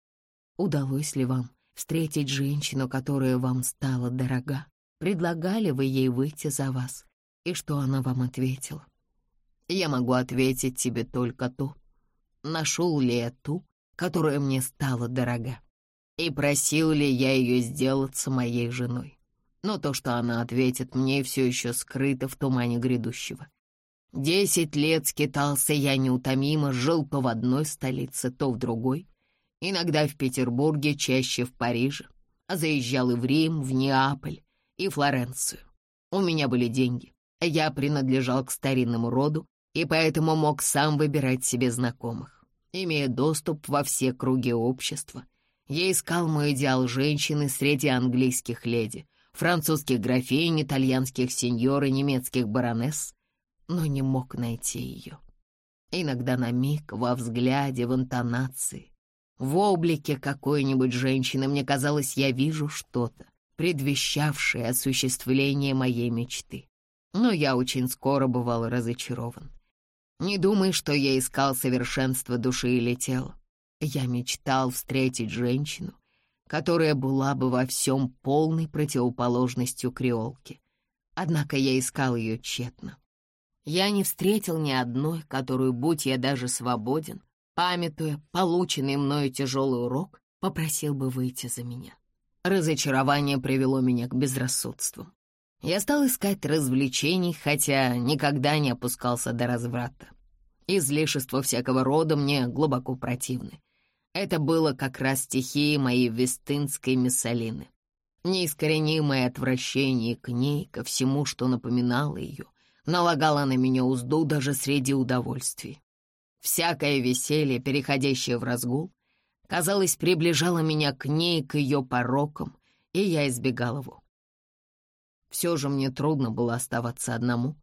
Удалось ли вам встретить женщину, которая вам стала дорога? Предлагали вы ей выйти за вас? И что она вам ответила? Я могу ответить тебе только то. Нашел ли я ту, которая мне стала дорога. И просил ли я ее сделаться моей женой. Но то, что она ответит мне, все еще скрыто в тумане грядущего. Десять лет скитался я неутомимо, жил то в одной столице, то в другой. Иногда в Петербурге, чаще в Париже. А заезжал и в Рим, в Неаполь и Флоренцию. У меня были деньги. Я принадлежал к старинному роду и поэтому мог сам выбирать себе знакомых имея доступ во все круги общества. Я искал мой идеал женщины среди английских леди, французских графинь, итальянских сеньор и немецких баронесс, но не мог найти ее. Иногда на миг, во взгляде, в интонации, в облике какой-нибудь женщины мне казалось, я вижу что-то, предвещавшее осуществление моей мечты. Но я очень скоро бывал разочарован. Не думай, что я искал совершенства души или тела. Я мечтал встретить женщину, которая была бы во всем полной противоположностью креолки. Однако я искал ее тщетно. Я не встретил ни одной, которую, будь я даже свободен, памятуя полученный мною тяжелый урок, попросил бы выйти за меня. Разочарование привело меня к безрассудству. Я стал искать развлечений, хотя никогда не опускался до разврата. Излишества всякого рода мне глубоко противны. Это было как раз стихией моей вестынской Миссалины. Неискоренимое отвращение к ней, ко всему, что напоминало ее, налагало на меня узду даже среди удовольствий. Всякое веселье, переходящее в разгул, казалось, приближало меня к ней, к ее порокам, и я избегал его. Все же мне трудно было оставаться одному,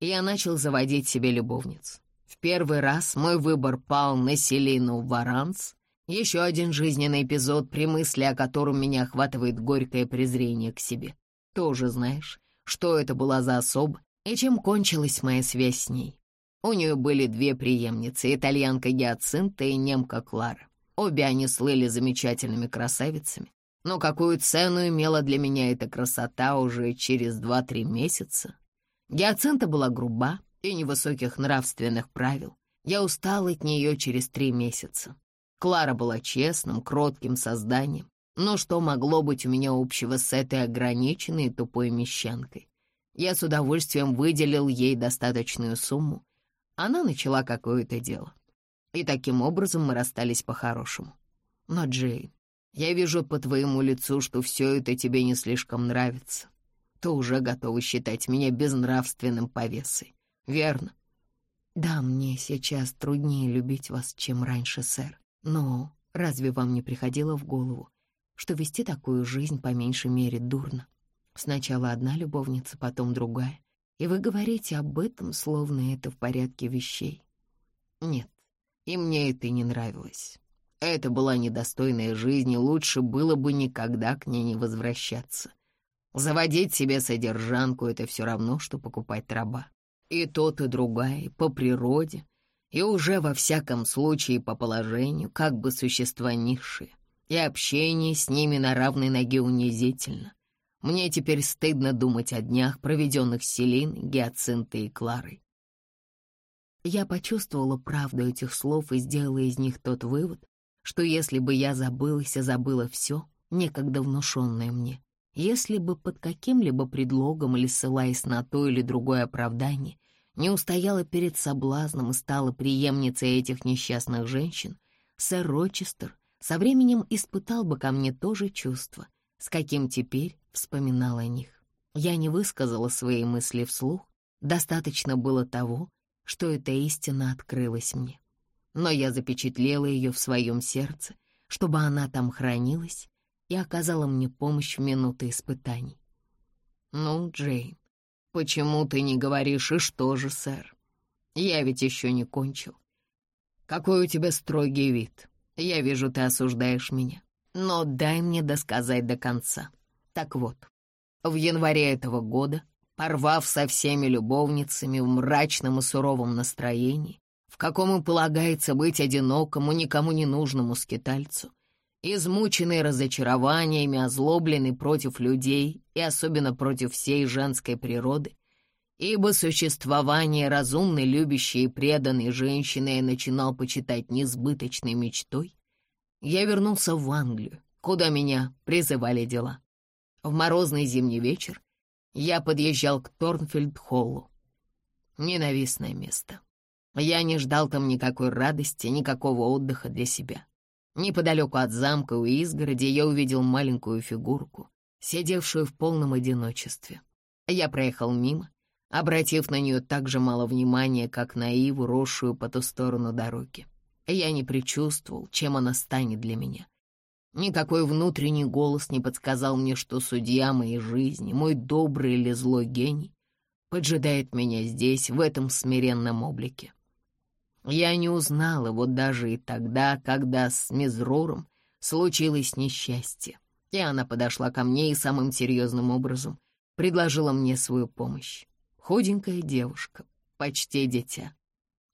и я начал заводить себе любовниц. В первый раз мой выбор пал на Селину Варанс, еще один жизненный эпизод, при мысли о котором меня охватывает горькое презрение к себе. Тоже знаешь, что это была за особа и чем кончилась моя связь с ней. У нее были две преемницы, итальянка Гиацинта и немка Клара. Обе они слыли замечательными красавицами. Но какую цену имела для меня эта красота уже через два-три месяца? Гиацинта была груба и невысоких нравственных правил. Я устал от нее через три месяца. Клара была честным, кротким созданием, но что могло быть у меня общего с этой ограниченной тупой мещанкой? Я с удовольствием выделил ей достаточную сумму. Она начала какое-то дело. И таким образом мы расстались по-хорошему. Но, Джейн, я вижу по твоему лицу, что все это тебе не слишком нравится. Ты уже готова считать меня безнравственным повесой, верно? Да, мне сейчас труднее любить вас, чем раньше, сэр. Но разве вам не приходило в голову, что вести такую жизнь по меньшей мере дурно? Сначала одна любовница, потом другая. И вы говорите об этом, словно это в порядке вещей. Нет, и мне это не нравилось. Это была недостойная жизнь, и лучше было бы никогда к ней не возвращаться. Заводить себе содержанку — это все равно, что покупать раба. И тот, и другая, по природе, и уже во всяком случае по положению, как бы существа низшие, и общение с ними на равной ноге унизительно. Мне теперь стыдно думать о днях, проведенных с Селиной, Гиацинтой и Кларой. Я почувствовала правду этих слов и сделала из них тот вывод, что если бы я забылась и забыла все, некогда внушенное мне, если бы под каким-либо предлогом или ссылаясь на то или другое оправдание не устояла перед соблазном и стала преемницей этих несчастных женщин, сэр Рочестер со временем испытал бы ко мне то же чувство, с каким теперь вспоминал о них. Я не высказала свои мысли вслух, достаточно было того, что эта истина открылась мне. Но я запечатлела ее в своем сердце, чтобы она там хранилась и оказала мне помощь в минуты испытаний. «Ну, Джейн, «Почему ты не говоришь, и что же, сэр? Я ведь еще не кончил. Какой у тебя строгий вид. Я вижу, ты осуждаешь меня. Но дай мне досказать до конца. Так вот, в январе этого года, порвав со всеми любовницами в мрачном и суровом настроении, каком и полагается быть одинокому, никому не нужному скитальцу, измученный разочарованиями, озлобленный против людей и особенно против всей женской природы, ибо существование разумной, любящей и преданной женщины я начинал почитать несбыточной мечтой, я вернулся в Англию, куда меня призывали дела. В морозный зимний вечер я подъезжал к Торнфилд-холлу. Ненавистное место. Я не ждал там никакой радости, никакого отдыха для себя. Неподалеку от замка у изгороди я увидел маленькую фигурку, сидевшую в полном одиночестве. Я проехал мимо, обратив на нее так же мало внимания, как на Иву, росшую по ту сторону дороги. Я не предчувствовал, чем она станет для меня. Никакой внутренний голос не подсказал мне, что судья моей жизни, мой добрый или злой гений, поджидает меня здесь, в этом смиренном облике. Я не узнал его даже и тогда, когда с Мизрором случилось несчастье, и она подошла ко мне и самым серьезным образом предложила мне свою помощь. Худенькая девушка, почти дитя.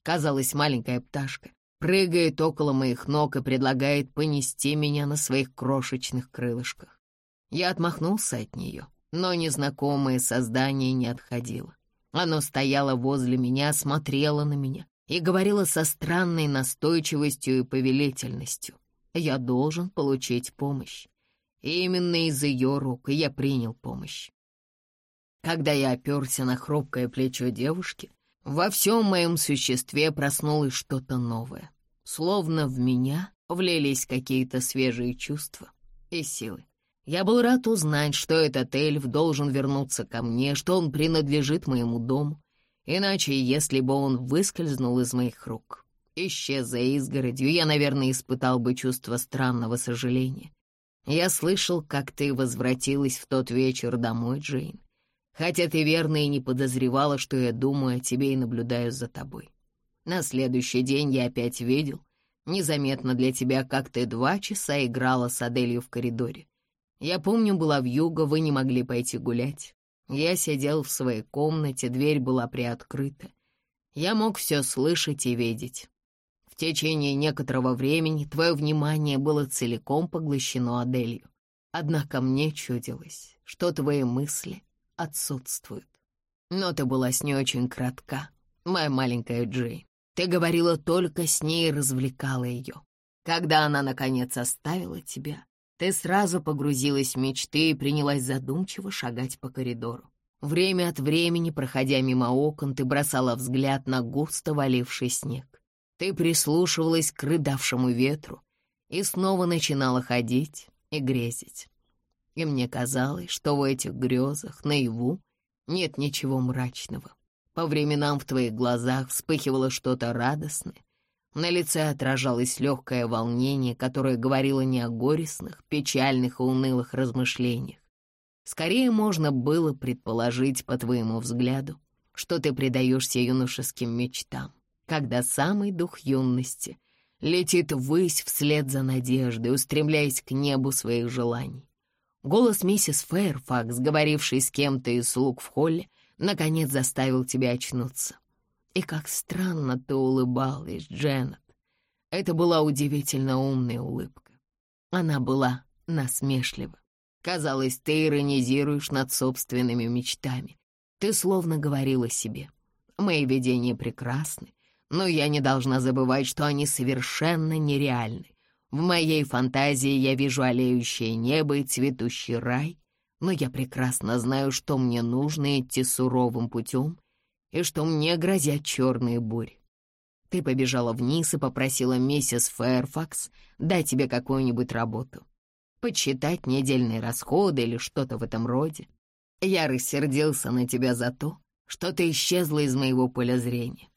Казалось, маленькая пташка прыгает около моих ног и предлагает понести меня на своих крошечных крылышках. Я отмахнулся от нее, но незнакомое создание не отходило. Оно стояло возле меня, смотрело на меня, и говорила со странной настойчивостью и повелительностью. Я должен получить помощь. И именно из ее рук я принял помощь. Когда я оперся на хрупкое плечо девушки, во всем моем существе проснулось что-то новое. Словно в меня влились какие-то свежие чувства и силы. Я был рад узнать, что этот эльф должен вернуться ко мне, что он принадлежит моему дому. Иначе, если бы он выскользнул из моих рук, исчез за изгородью, я, наверное, испытал бы чувство странного сожаления. Я слышал, как ты возвратилась в тот вечер домой, Джейн. Хотя ты верно и не подозревала, что я думаю о тебе и наблюдаю за тобой. На следующий день я опять видел, незаметно для тебя, как ты два часа играла с Аделью в коридоре. Я помню, была в юго, вы не могли пойти гулять. Я сидел в своей комнате, дверь была приоткрыта. Я мог все слышать и видеть. В течение некоторого времени твое внимание было целиком поглощено Аделью. Однако мне чудилось, что твои мысли отсутствуют. Но ты была с ней очень кратка, моя маленькая Джей. Ты говорила только с ней и развлекала ее. Когда она, наконец, оставила тебя, ты сразу погрузилась в мечты и принялась задумчиво шагать по коридору. Время от времени, проходя мимо окон, ты бросала взгляд на густо валивший снег. Ты прислушивалась к рыдавшему ветру и снова начинала ходить и грезить. И мне казалось, что в этих грезах, наяву, нет ничего мрачного. По временам в твоих глазах вспыхивало что-то радостное, на лице отражалось легкое волнение, которое говорило не о горестных, печальных и унылых размышлениях. Скорее можно было предположить, по твоему взгляду, что ты предаешься юношеским мечтам, когда самый дух юности летит ввысь вслед за надеждой, устремляясь к небу своих желаний. Голос миссис Фэрфакс, говоривший с кем-то из слуг в холле, наконец заставил тебя очнуться. И как странно ты улыбалась, Дженнет. Это была удивительно умная улыбка. Она была насмешлива. Казалось, ты иронизируешь над собственными мечтами. Ты словно говорила себе, «Мои видения прекрасны, но я не должна забывать, что они совершенно нереальны. В моей фантазии я вижу олеющее небо и цветущий рай, но я прекрасно знаю, что мне нужно идти суровым путем и что мне грозят черные бури. Ты побежала вниз и попросила миссис Фэрфакс дать тебе какую-нибудь работу. Подсчитать недельные расходы или что-то в этом роде. Я рассердился на тебя за то, что ты исчезла из моего поля зрения.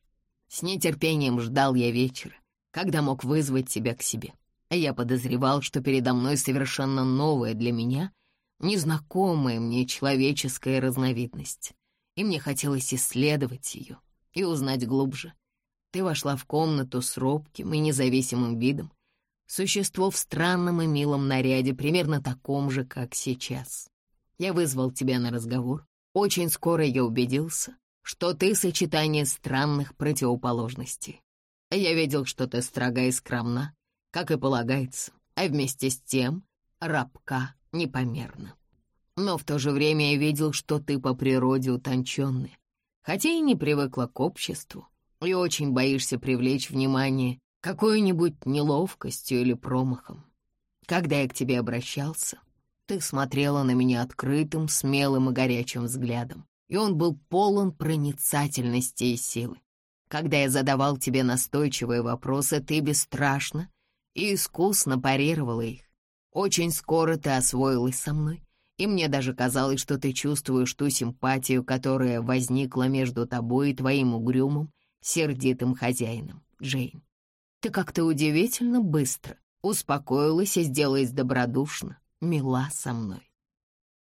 С нетерпением ждал я вечера, когда мог вызвать тебя к себе. Я подозревал, что передо мной совершенно новая для меня, незнакомая мне человеческая разновидность и мне хотелось исследовать ее и узнать глубже. Ты вошла в комнату с робким и независимым видом, существо в странном и милом наряде, примерно таком же, как сейчас. Я вызвал тебя на разговор. Очень скоро я убедился, что ты сочетание странных противоположностей. Я видел, что ты строга и скромна, как и полагается, а вместе с тем рабка непомерно. Но в то же время я видел, что ты по природе утонченная, хотя и не привыкла к обществу, и очень боишься привлечь внимание какой-нибудь неловкостью или промахом. Когда я к тебе обращался, ты смотрела на меня открытым, смелым и горячим взглядом, и он был полон проницательности и силы. Когда я задавал тебе настойчивые вопросы, ты бесстрашно и искусно парировала их. Очень скоро ты освоилась со мной и мне даже казалось, что ты чувствуешь ту симпатию, которая возникла между тобой и твоим угрюмым, сердитым хозяином, Джейн. Ты как-то удивительно быстро успокоилась и сделалась добродушно, мила со мной.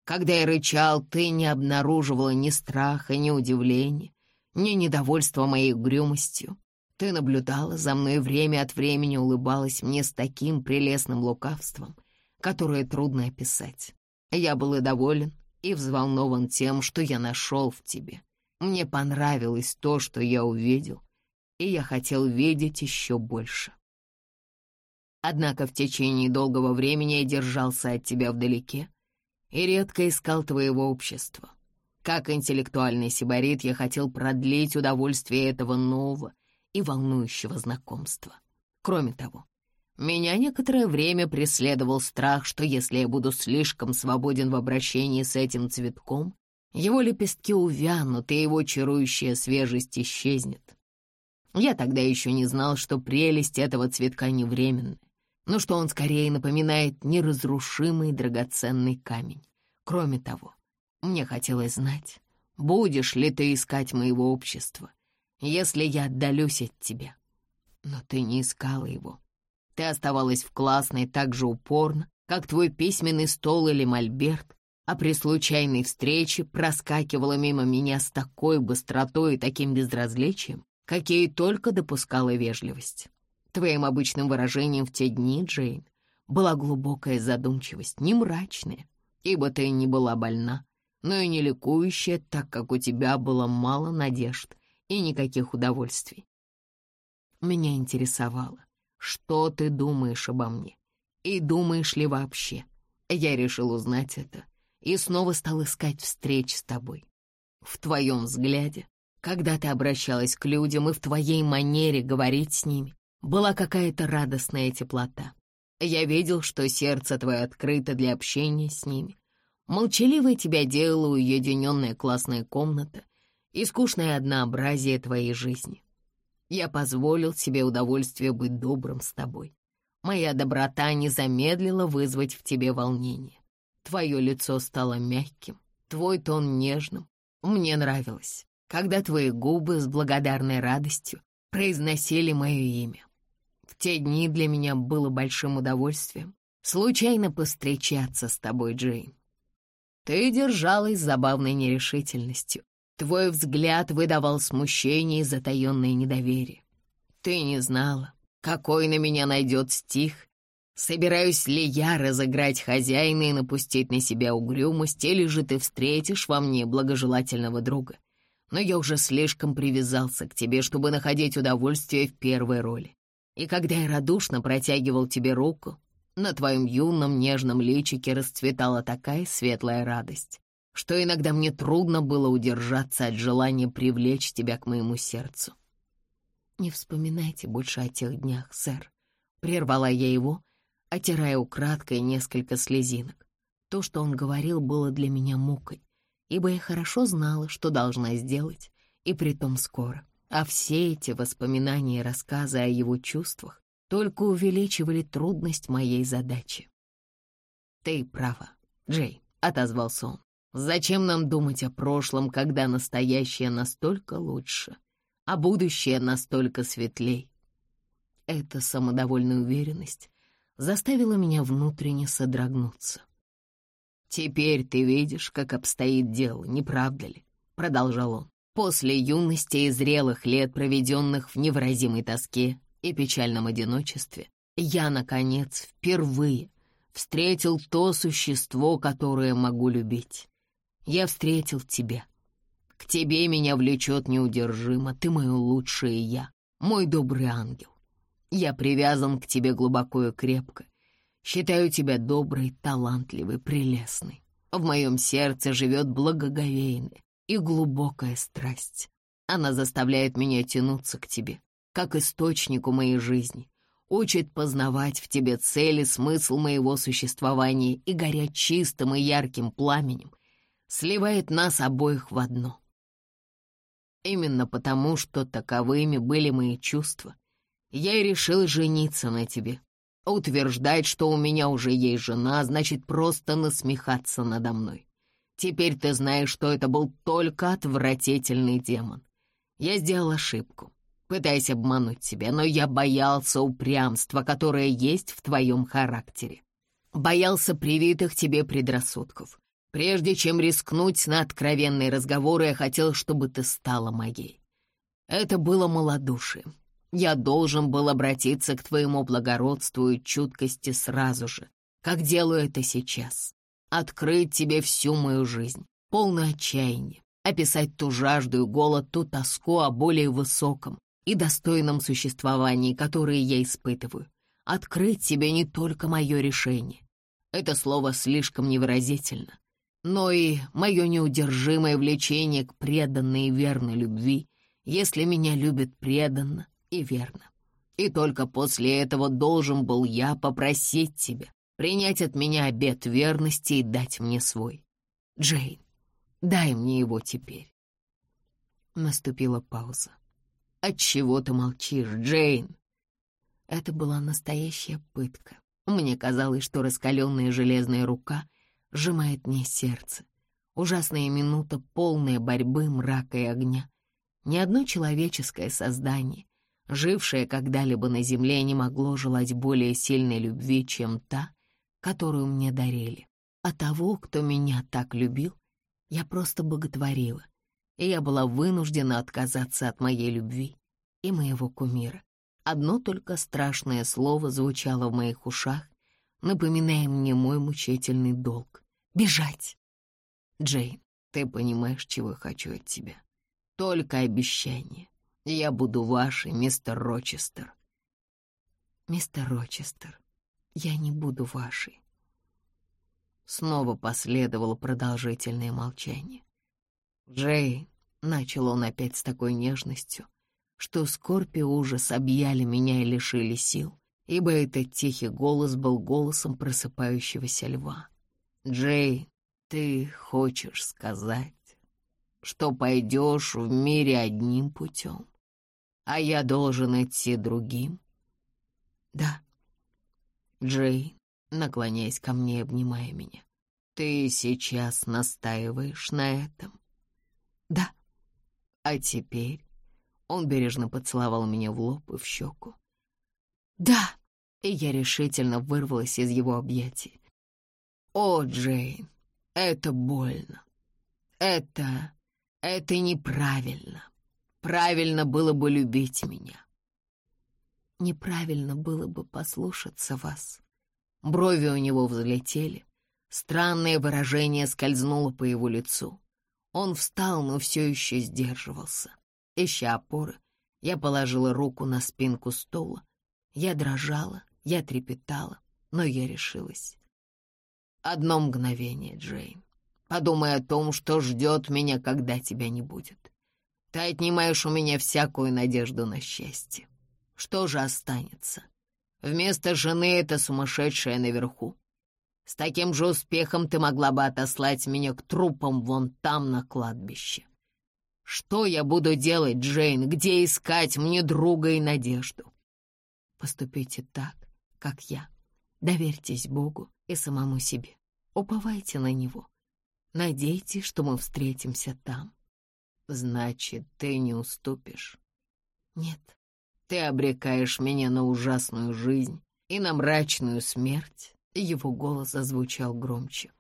Когда я рычал, ты не обнаруживала ни страха, ни удивления, ни недовольства моей угрюмостью. Ты наблюдала за мной время от времени улыбалась мне с таким прелестным лукавством, которое трудно описать. Я был и доволен, и взволнован тем, что я нашел в тебе. Мне понравилось то, что я увидел, и я хотел видеть еще больше. Однако в течение долгого времени я держался от тебя вдалеке и редко искал твоего общества. Как интеллектуальный сибарит я хотел продлить удовольствие этого нового и волнующего знакомства. Кроме того, меня некоторое время преследовал страх, что если я буду слишком свободен в обращении с этим цветком, Его лепестки увянут, и его чарующая свежесть исчезнет. Я тогда еще не знал, что прелесть этого цветка не временная, но что он скорее напоминает неразрушимый драгоценный камень. Кроме того, мне хотелось знать, будешь ли ты искать моего общества, если я отдалюсь от тебя. Но ты не искала его. Ты оставалась в классной так же упорно, как твой письменный стол или мольберт, а при случайной встрече проскакивала мимо меня с такой быстротой и таким безразличием, какие только допускала вежливость. Твоим обычным выражением в те дни, Джейн, была глубокая задумчивость, не мрачная, ибо ты не была больна, но и не ликующая, так как у тебя было мало надежд и никаких удовольствий. Меня интересовало, что ты думаешь обо мне и думаешь ли вообще. Я решил узнать это и снова стал искать встреч с тобой. В твоем взгляде, когда ты обращалась к людям и в твоей манере говорить с ними, была какая-то радостная теплота. Я видел, что сердце твое открыто для общения с ними. Молчаливой тебя делала уединенная классная комната и скучное однообразие твоей жизни. Я позволил себе удовольствие быть добрым с тобой. Моя доброта не замедлила вызвать в тебе волнение. Твое лицо стало мягким, твой тон нежным. Мне нравилось, когда твои губы с благодарной радостью произносили мое имя. В те дни для меня было большим удовольствием случайно повстречаться с тобой, Джейн. Ты держалась забавной нерешительностью. Твой взгляд выдавал смущение и затаённое недоверие. Ты не знала, какой на меня найдет стих. Собираюсь ли я разыграть хозяина и напустить на себя угрюмость, или же ты встретишь во мне благожелательного друга? Но я уже слишком привязался к тебе, чтобы находить удовольствие в первой роли. И когда я радушно протягивал тебе руку, на твоем юном нежном личике расцветала такая светлая радость, что иногда мне трудно было удержаться от желания привлечь тебя к моему сердцу. «Не вспоминайте больше о тех днях, сэр», — прервала я его, отирая украдкой несколько слезинок. То, что он говорил, было для меня мукой, ибо я хорошо знала, что должна сделать, и притом скоро. А все эти воспоминания и рассказы о его чувствах только увеличивали трудность моей задачи. «Ты права, Джей», — отозвался он. «Зачем нам думать о прошлом, когда настоящее настолько лучше, а будущее настолько светлей?» Эта самодовольная уверенность заставила меня внутренне содрогнуться. «Теперь ты видишь, как обстоит дело, не правда ли?» — продолжал он. После юности и зрелых лет, проведенных в невыразимой тоске и печальном одиночестве, я, наконец, впервые встретил то существо, которое могу любить. Я встретил тебя. К тебе меня влечет неудержимо, ты мое лучшее я, мой добрый ангел. Я привязан к тебе глубоко и крепко. Считаю тебя доброй, талантливой, прелестной. В моем сердце живет благоговейное, и глубокая страсть. Она заставляет меня тянуться к тебе, как источнику моей жизни, учит познавать в тебе цели, смысл моего существования и горя чистым и ярким пламенем, сливает нас обоих в одно. Именно потому, что таковыми были мои чувства, я и решил жениться на тебе. Утверждать, что у меня уже есть жена, значит просто насмехаться надо мной. Теперь ты знаешь, что это был только отвратительный демон. Я сделал ошибку, пытаясь обмануть тебя, но я боялся упрямства, которое есть в твоем характере. Боялся привитых тебе предрассудков. Прежде чем рискнуть на откровенные разговоры, я хотел, чтобы ты стала моей. Это было малодушие. Я должен был обратиться к твоему благородству и чуткости сразу же, как делаю это сейчас открыть тебе всю мою жизнь, полное отчаяние, описать ту жажду и голод, ту тоску о более высоком и достойном существовании, которое я испытываю. Открыть тебе не только мое решение. Это слово слишком невыразительно, но и мое неудержимое влечение к преданной и верной любви, если меня любят преданно и верно. И только после этого должен был я попросить тебя принять от меня обет верности и дать мне свой. Джейн, Дай мне его теперь. Наступила пауза. «Отчего ты молчишь, Джейн?» Это была настоящая пытка. Мне казалось, что раскаленная железная рука сжимает мне сердце. Ужасная минута, полная борьбы, мрака и огня. Ни одно человеческое создание, жившее когда-либо на земле, не могло желать более сильной любви, чем та, которую мне дарили. А того, кто меня так любил, я просто боготворила, и я была вынуждена отказаться от моей любви и моего кумира. Одно только страшное слово звучало в моих ушах, напоминая мне мой мучительный долг — бежать. Джейн, ты понимаешь, чего я хочу от тебя? Только обещание. Я буду вашей, мистер Рочестер. Мистер Рочестер, я не буду вашей. Снова последовало продолжительное молчание. Джейн, начал он опять с такой нежностью, что скорбь и ужас объяли меня и лишили сил, ибо этот тихий голос был голосом просыпающегося льва. Джейн, ты хочешь сказать, что пойдешь в мире одним путем, а я должен идти другим? Да. Джейн, наклоняясь ко мне и обнимая меня, ты сейчас настаиваешь на этом? Да. А теперь он бережно поцеловал меня в лоб и в щеку. Да. И я решительно вырвалась из его объятий. О, Джейн, это больно. Это... это неправильно. Правильно было бы любить меня. Неправильно было бы послушаться вас. Брови у него взлетели. Странное выражение скользнуло по его лицу. Он встал, но все еще сдерживался. Ища опоры, я положила руку на спинку стула. Я дрожала, я трепетала, но я решилась. Одно мгновение, Джейн. Подумай о том, что ждет меня, когда тебя не будет. Ты отнимаешь у меня всякую надежду на счастье. Что же останется? Вместо жены это сумасшедшая наверху. С таким же успехом ты могла бы отослать меня к трупам вон там, на кладбище. Что я буду делать, Джейн? Где искать мне друга и надежду? Поступите так, как я. Доверьтесь Богу и самому себе. Уповайте на Него. Надейтесь, что мы встретимся там. Значит, ты не уступишь? Нет. Ты обрекаешь меня на ужасную жизнь и на мрачную смерть. Его голос зазвучал громче.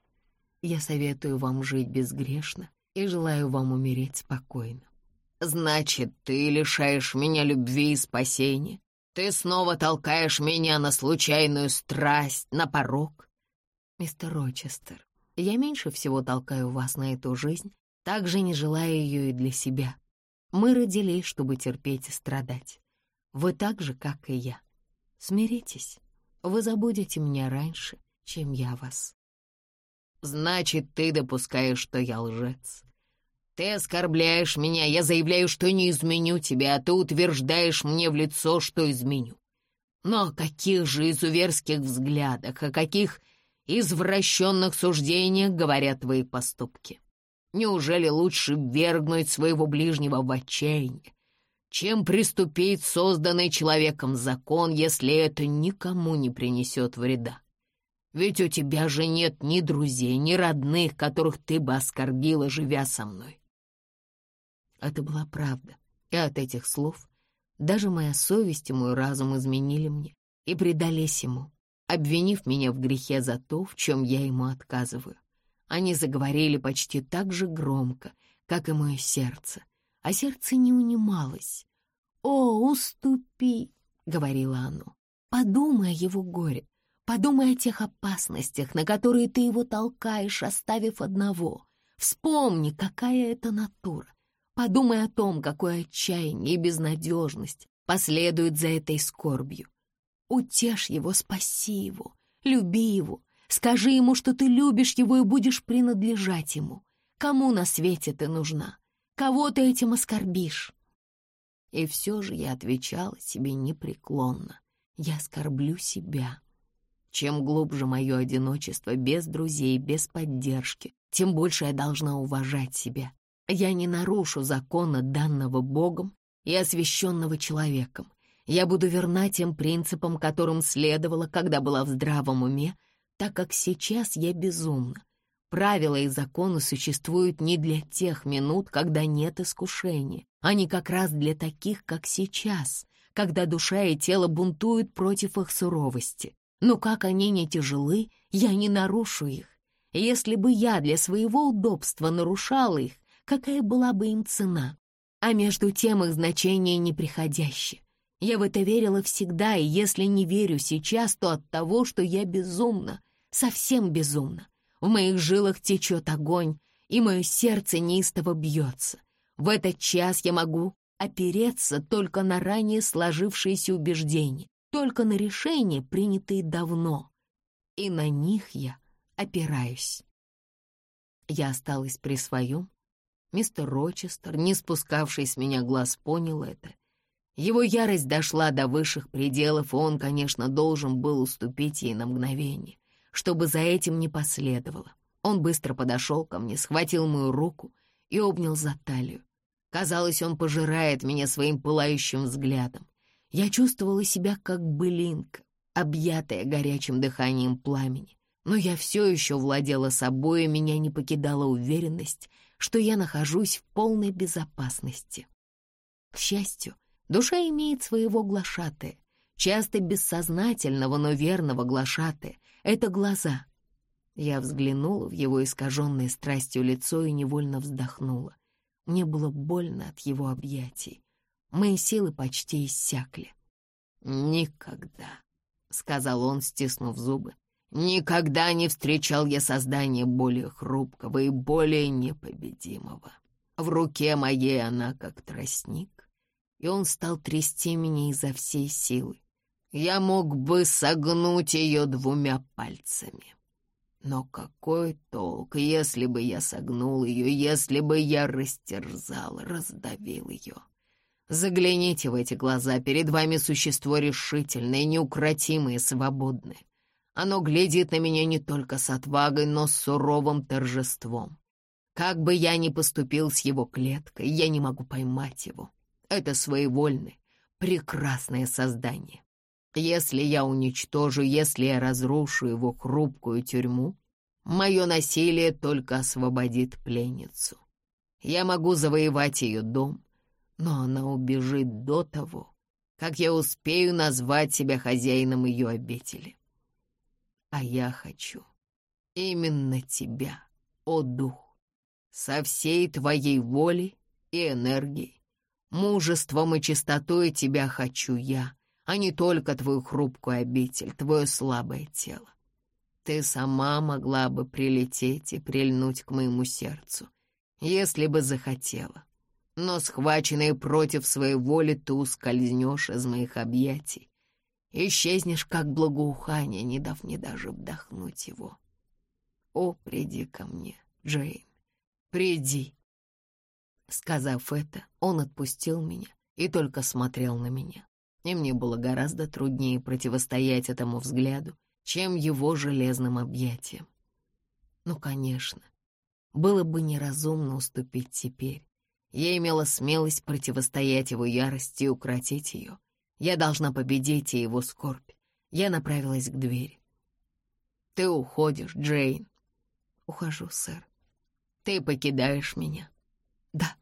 Я советую вам жить безгрешно и желаю вам умереть спокойно. Значит, ты лишаешь меня любви и спасения? Ты снова толкаешь меня на случайную страсть, на порог? Мистер Рочестер, я меньше всего толкаю вас на эту жизнь, также не желая ее и для себя. Мы родились, чтобы терпеть и страдать. Вы так же, как и я. Смиритесь, вы забудете меня раньше, чем я вас. Значит, ты допускаешь, что я лжец. Ты оскорбляешь меня, я заявляю, что не изменю тебя, а ты утверждаешь мне в лицо, что изменю. Но о каких же изуверских взглядах, о каких извращенных суждениях говорят твои поступки? Неужели лучше вергнуть своего ближнего в отчаяние, чем приступить созданный человеком закон, если это никому не принесет вреда? Ведь у тебя же нет ни друзей, ни родных, которых ты бы оскорбила, живя со мной. Это была правда, и от этих слов даже моя совесть и мой разум изменили мне и предались ему, обвинив меня в грехе за то, в чем я ему отказываю. Они заговорили почти так же громко, как и мое сердце, а сердце не унималось. «О, уступи!» — говорило оно. «Подумай о его горе, подумай о тех опасностях, на которые ты его толкаешь, оставив одного. Вспомни, какая это натура, Подумай о том, какое отчаяние и безнадежность последует за этой скорбью. Утешь его, спаси его, люби его, скажи ему, что ты любишь его и будешь принадлежать ему. Кому на свете ты нужна? Кого ты этим оскорбишь? И все же я отвечала себе непреклонно. Я оскорблю себя. Чем глубже мое одиночество, без друзей, без поддержки, тем больше я должна уважать себя. Я не нарушу закона, данного Богом и освященного человеком. Я буду верна тем принципам, которым следовала, когда была в здравом уме, так как сейчас я безумна. Правила и законы существуют не для тех минут, когда нет искушения. Они как раз для таких, как сейчас, когда душа и тело бунтуют против их суровости. Но как они не тяжелы, я не нарушу их. Если бы я для своего удобства нарушала их, какая была бы им цена? А между тем их значение неприходящее. Я в это верила всегда, и если не верю сейчас, то от того, что я безумна, совсем безумна. В моих жилах течет огонь, и мое сердце неистово бьется. В этот час я могу опереться только на ранее сложившиеся убеждения, только на решения, принятые давно. И на них я опираюсь. Я осталась при своем. Мистер Рочестер, не спускавший с меня глаз, понял это. Его ярость дошла до высших пределов, и он, конечно, должен был уступить ей на мгновение чтобы за этим не последовало. Он быстро подошел ко мне, схватил мою руку и обнял за талию. Казалось, он пожирает меня своим пылающим взглядом. Я чувствовала себя как былинка, объятая горячим дыханием пламени. Но я все еще владела собой, и меня не покидала уверенность, что я нахожусь в полной безопасности. К счастью, душа имеет своего глашатая, часто бессознательного, но верного глашатая, это глаза. Я взглянула в его искаженное страстью лицо и невольно вздохнула. Мне было больно от его объятий. Мои силы почти иссякли. «Никогда», — сказал он, стиснув зубы, «никогда не встречал я создание более хрупкого и более непобедимого. В руке моей она как тростник, и он стал трясти меня изо всей силы. Я мог бы согнуть ее двумя пальцами. Но какой толк, если бы я согнул ее, если бы я растерзал, раздавил ее? Загляните в эти глаза, перед вами существо решительное, неукротимое, свободное. Оно глядит на меня не только с отвагой, но с суровым торжеством. Как бы я ни поступил с его клеткой, я не могу поймать его. Это своевольное, прекрасное создание. Если я уничтожу, если я разрушу его хрупкую тюрьму, мое насилие только освободит пленницу. Я могу завоевать ее дом, но она убежит до того, как я успею назвать себя хозяином ее обители. А я хочу именно тебя, о дух, со всей твоей волей и энергией, мужеством и чистотой тебя хочу я, а не только твою хрупкую обитель, твое слабое тело. Ты сама могла бы прилететь и прильнуть к моему сердцу, если бы захотела. Но, схваченная против своей воли, ты ускользнешь из моих объятий. Исчезнешь, как благоухание, не дав мне даже вдохнуть его. О, приди ко мне, Джейн, приди. Сказав это, он отпустил меня и только смотрел на меня и мне было гораздо труднее противостоять этому взгляду, чем его железным объятиям. Ну, конечно, было бы неразумно уступить теперь. Я имела смелость противостоять его ярости и укротить ее. Я должна победить и его скорбь. Я направилась к двери. «Ты уходишь, Джейн». «Ухожу, сэр». «Ты покидаешь меня?» «Да».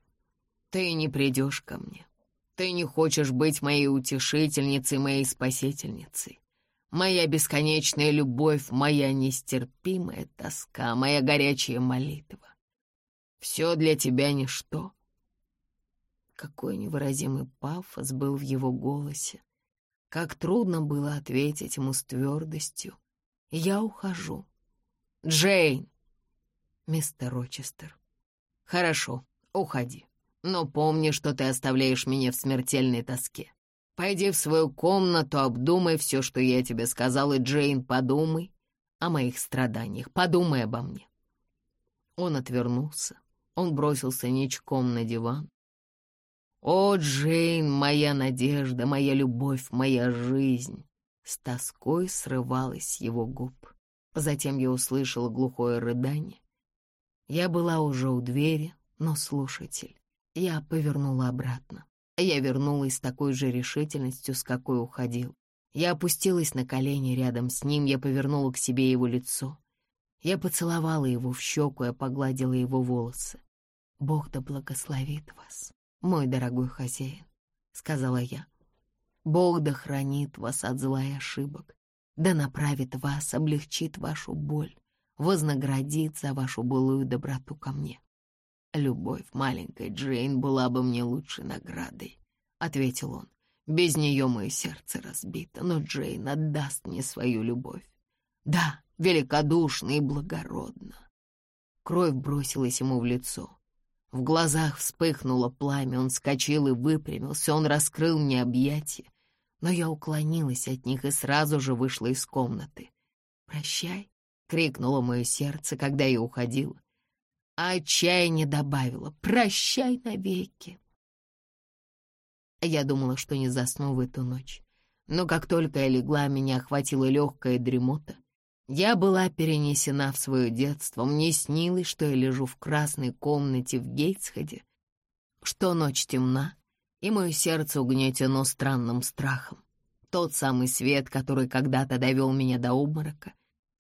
«Ты не придешь ко мне?» Ты не хочешь быть моей утешительницей, моей спасительницей. Моя бесконечная любовь, моя нестерпимая тоска, моя горячая молитва. Все для тебя ничто. Какой невыразимый пафос был в его голосе. Как трудно было ответить ему с твердостью. Я ухожу. Джейн! Мистер Рочестер. Хорошо, уходи. Но помни, что ты оставляешь меня в смертельной тоске. Пойди в свою комнату, обдумай все, что я тебе сказал, и, Джейн, подумай о моих страданиях, подумай обо мне». Он отвернулся, он бросился ничком на диван. «О, Джейн, моя надежда, моя любовь, моя жизнь! с тоской срывалось с его губ. Затем я услышала глухое рыдание. Я была уже у двери, но слушатель. Я повернула обратно. Я вернулась с такой же решительностью, с какой уходил. Я опустилась на колени рядом с ним, я повернула к себе его лицо. Я поцеловала его в щеку, я погладила его волосы. «Бог да благословит вас, мой дорогой хозяин», — сказала я. «Бог да хранит вас от зла и ошибок, да направит вас, облегчит вашу боль, вознаградит за вашу былую доброту ко мне. Любовь маленькой Джейн была бы мне лучшей наградой», — ответил он. Без нее мое сердце разбито, но Джейн отдаст мне свою любовь. Да, великодушно и благородно. Кровь бросилась ему в лицо. В глазах вспыхнуло пламя, он скочил и выпрямился, он раскрыл мне объятия, но я уклонилась от них и сразу же вышла из комнаты. «Прощай!» — крикнуло мое сердце, когда я уходила. А отчаяние добавило «Прощай навеки!» Я думала, что не засну в эту ночь. Но как только я легла, меня охватила легкая дремота. Я была перенесена в свое детство. Мне снилось, что я лежу в красной комнате в Гейтсхеде, что ночь темна, и мое сердце угнетено странным страхом. Тот самый свет, который когда-то довел меня до обморока,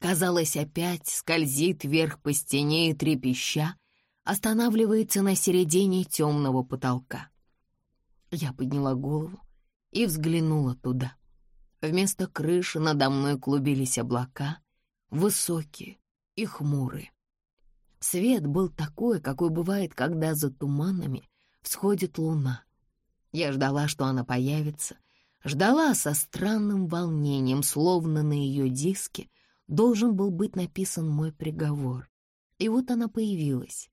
казалось, опять скользит вверх по стене и трепеща, останавливается на середине темного потолка. Я подняла голову и взглянула туда. Вместо крыши надо мной клубились облака, высокие и хмурые. Свет был такой, какой бывает, когда за туманами всходит луна. Я ждала, что она появится, ждала со странным волнением, словно на ее диске должен был быть написан мой приговор. И вот она появилась.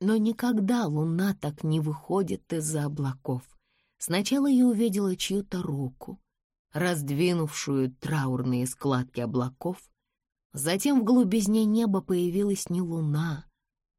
Но никогда луна так не выходит из-за облаков. Сначала я увидела чью-то руку, раздвинувшую траурные складки облаков. Затем в глубизне неба появилась не луна,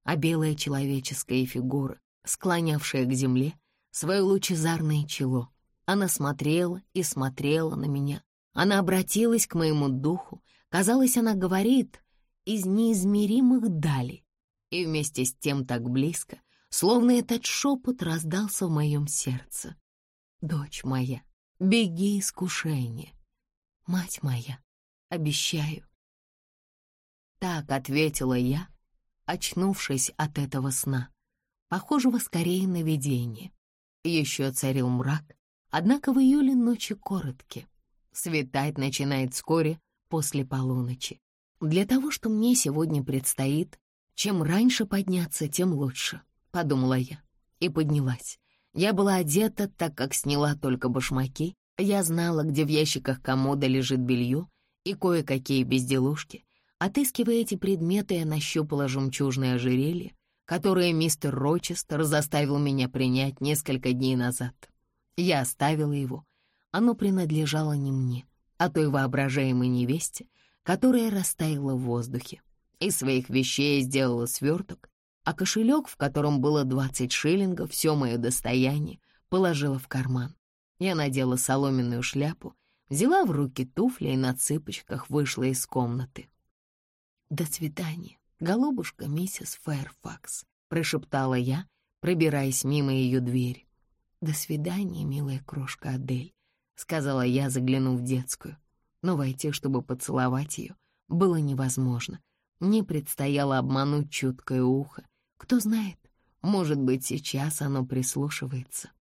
а белая человеческая фигура, склонявшая к земле свое лучезарное чело. Она смотрела и смотрела на меня. Она обратилась к моему духу. Казалось, она говорит из неизмеримых далей. И вместе с тем так близко, словно этот шепот раздался в моем сердце. Дочь моя, беги искушение. Мать моя, обещаю. Так ответила я, очнувшись от этого сна, похожего скорее на видение. Еще царил мрак, однако в июле ночи короткие. Светать начинает вскоре после полуночи. Для того, что мне сегодня предстоит, чем раньше подняться, тем лучше, подумала я и поднялась. Я была одета, так как сняла только башмаки. Я знала, где в ящиках комода лежит белье и кое-какие безделушки. Отыскивая эти предметы, я нащупала жемчужное ожерелье, которое мистер Рочестер заставил меня принять несколько дней назад. Я оставила его. Оно принадлежало не мне, а той воображаемой невесте, которая растаяла в воздухе. Из своих вещей сделала сверток, а кошелек, в котором было двадцать шиллингов, все мое достояние, положила в карман. Я надела соломенную шляпу, взяла в руки туфли и на цыпочках вышла из комнаты. «До свидания, голубушка миссис Фэрфакс», — прошептала я, пробираясь мимо ее двери. «До свидания, милая крошка Адель», — сказала я, заглянув в детскую. Но войти, чтобы поцеловать ее, было невозможно. Мне предстояло обмануть чуткое ухо, кто знает, может быть, сейчас оно прислушивается.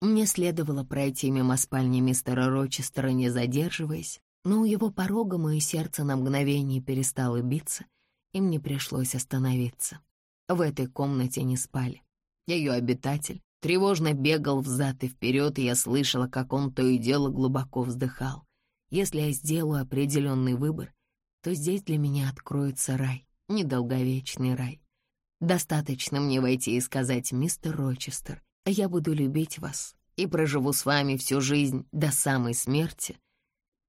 Мне следовало пройти мимо спальни мистера Рочестера, не задерживаясь, но у его порога мое сердце на мгновение перестало биться, и мне пришлось остановиться. В этой комнате не спали. Ее обитатель тревожно бегал взад и вперед, и я слышала, как он то и дело глубоко вздыхал. Если я сделаю определенный выбор, то здесь для меня откроется рай, недолговечный рай. Достаточно мне войти и сказать, мистер Рочестер, я буду любить вас и проживу с вами всю жизнь до самой смерти,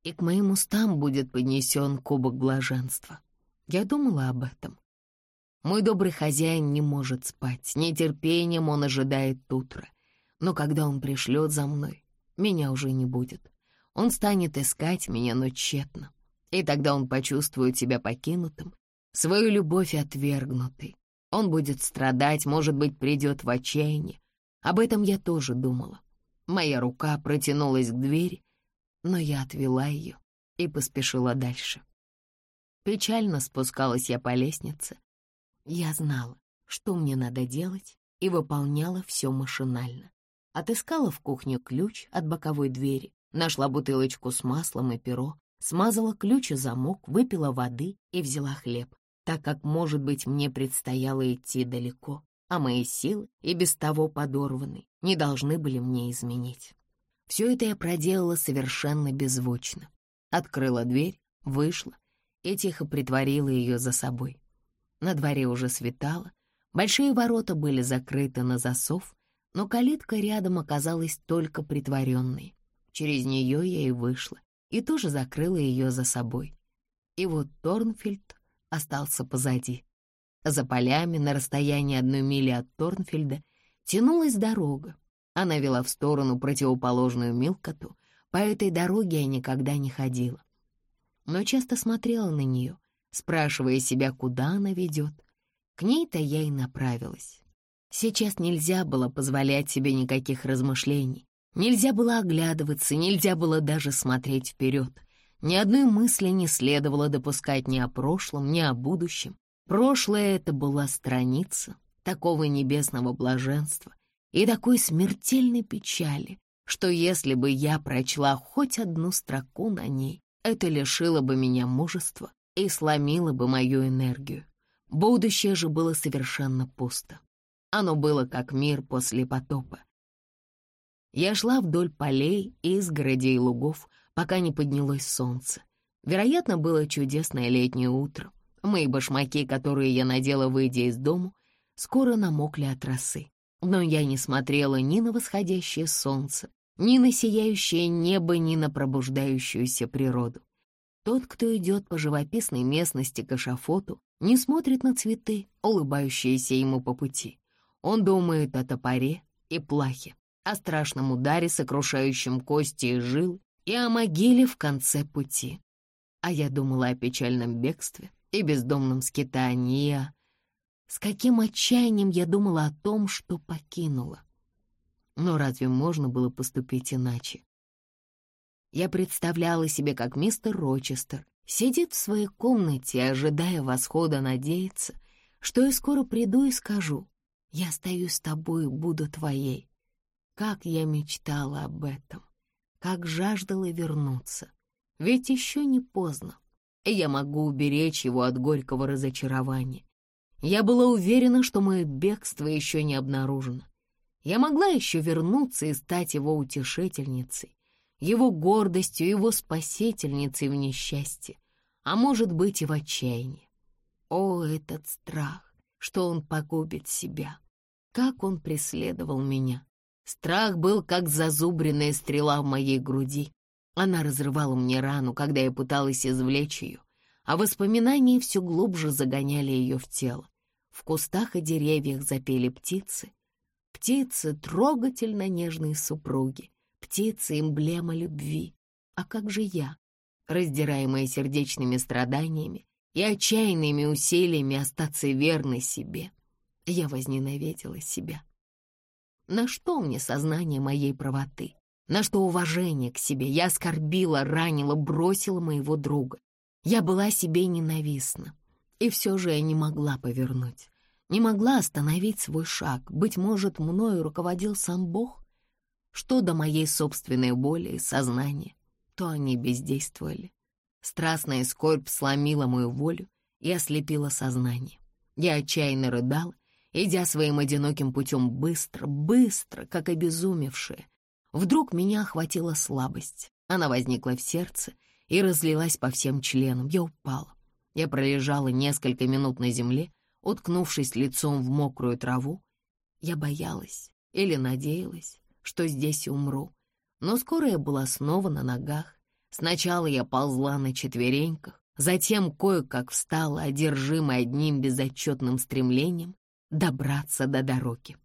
и к моим устам будет поднесен кубок блаженства. Я думала об этом. Мой добрый хозяин не может спать, нетерпением он ожидает утра. Но когда он пришлет за мной, меня уже не будет. Он станет искать меня, но тщетно. И тогда он почувствует себя покинутым, свою любовь отвергнутой. Он будет страдать, может быть, придет в отчаяние. Об этом я тоже думала. Моя рука протянулась к двери, но я отвела ее и поспешила дальше. Печально спускалась я по лестнице. Я знала, что мне надо делать, и выполняла все машинально. Отыскала в кухне ключ от боковой двери, нашла бутылочку с маслом и перо, смазала ключ и замок, выпила воды и взяла хлеб, так как, может быть, мне предстояло идти далеко, а мои силы, и без того подорваны, не должны были мне изменить. Все это я проделала совершенно беззвучно. Открыла дверь, вышла и тихо притворила ее за собой. На дворе уже светало, большие ворота были закрыты на засов, но калитка рядом оказалась только притворенной. Через нее я и вышла, и тоже закрыла ее за собой. И вот Торнфильд остался позади. За полями на расстоянии одной мили от Торнфильда тянулась дорога. Она вела в сторону противоположную Милкоту. По этой дороге я никогда не ходила. Но часто смотрела на нее, спрашивая себя, куда она ведет. К ней-то я и направилась. Сейчас нельзя было позволять себе никаких размышлений. Нельзя было оглядываться, нельзя было даже смотреть вперед. Ни одной мысли не следовало допускать ни о прошлом, ни о будущем. Прошлое — это была страница такого небесного блаженства и такой смертельной печали, что если бы я прочла хоть одну строку на ней, это лишило бы меня мужества и сломило бы мою энергию. Будущее же было совершенно пусто. Оно было как мир после потопа. Я шла вдоль полей, изгородей и лугов, пока не поднялось солнце. Вероятно, было чудесное летнее утро. Мои башмаки, которые я надела, выйдя из дому, скоро намокли от росы. Но я не смотрела ни на восходящее солнце, ни на сияющее небо, ни на пробуждающуюся природу. Тот, кто идет по живописной местности к эшафоту, не смотрит на цветы, улыбающиеся ему по пути. Он думает о топоре и плахе, о страшном ударе, сокрушающем кости и жил, и о могиле в конце пути. А я думала о печальном бегстве и бездомном скитании, с каким отчаянием я думала о том, что покинула. Но разве можно было поступить иначе? Я представляла себе, как мистер Рочестер сидит в своей комнате, ожидая восхода, надеется, что я скоро приду и скажу, «Я остаюсь с тобой буду твоей». Как я мечтала об этом, как жаждала вернуться. Ведь еще не поздно, и я могу уберечь его от горького разочарования. Я была уверена, что мое бегство еще не обнаружено. Я могла еще вернуться и стать его утешительницей, его гордостью, его спасительницей в несчастье, а может быть и в отчаянии. О, этот страх, что он погубит себя! Как он преследовал меня! Страх был, как зазубренная стрела в моей груди. Она разрывала мне рану, когда я пыталась извлечь ее, а воспоминания все глубже загоняли ее в тело. В кустах и деревьях запели птицы. Птицы — трогательно нежные супруги, птицы — эмблема любви. А как же я, раздираемая сердечными страданиями и отчаянными усилиями остаться верной себе? Я возненавидела себя. На что мне сознание моей правоты? На что уважение к себе? Я оскорбила, ранила, бросила моего друга. Я была себе ненавистна. И все же я не могла повернуть. Не могла остановить свой шаг. Быть может, мною руководил сам Бог? Что до моей собственной боли и сознания, то они бездействовали. Страстная скорбь сломила мою волю и ослепила сознание. Я отчаянно рыдала, идя своим одиноким путем быстро, быстро, как обезумевшая. Вдруг меня охватила слабость. Она возникла в сердце и разлилась по всем членам. Я упала. Я пролежала несколько минут на земле, уткнувшись лицом в мокрую траву. Я боялась или надеялась, что здесь умру. Но скоро я была снова на ногах. Сначала я ползла на четвереньках, затем кое-как встала, одержимая одним безотчетным стремлением добраться до дороги.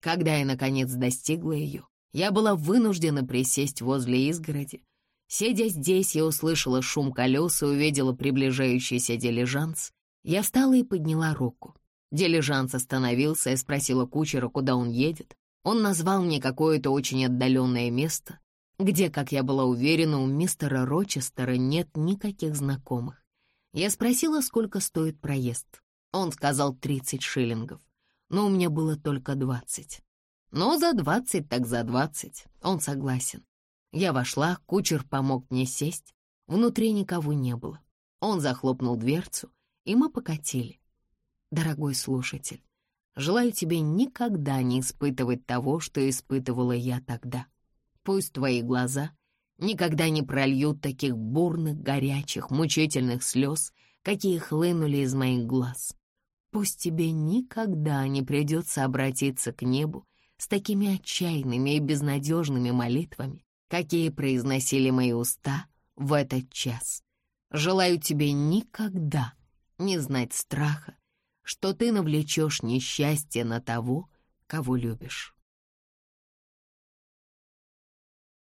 Когда я, наконец, достигла ее, Я была вынуждена присесть возле изгороди. Сидя здесь, я услышала шум колес и увидела приближающийся дилижанс. Я встала и подняла руку. Дилижанс остановился, я спросила кучера, куда он едет. Он назвал мне какое-то очень отдаленное место, где, как я была уверена, у мистера Рочестера нет никаких знакомых. Я спросила, сколько стоит проезд. Он сказал 30 шиллингов, но у меня было только 20. Но за 20 так за 20, он согласен. Я вошла, кучер помог мне сесть, внутри никого не было. Он захлопнул дверцу, и мы покатили. Дорогой слушатель, желаю тебе никогда не испытывать того, что испытывала я тогда. Пусть твои глаза никогда не прольют таких бурных, горячих, мучительных слез, какие хлынули из моих глаз. Пусть тебе никогда не придется обратиться к небу с такими отчаянными и безнадежными молитвами, какие произносили мои уста в этот час. Желаю тебе никогда не знать страха, что ты навлечешь несчастье на того, кого любишь.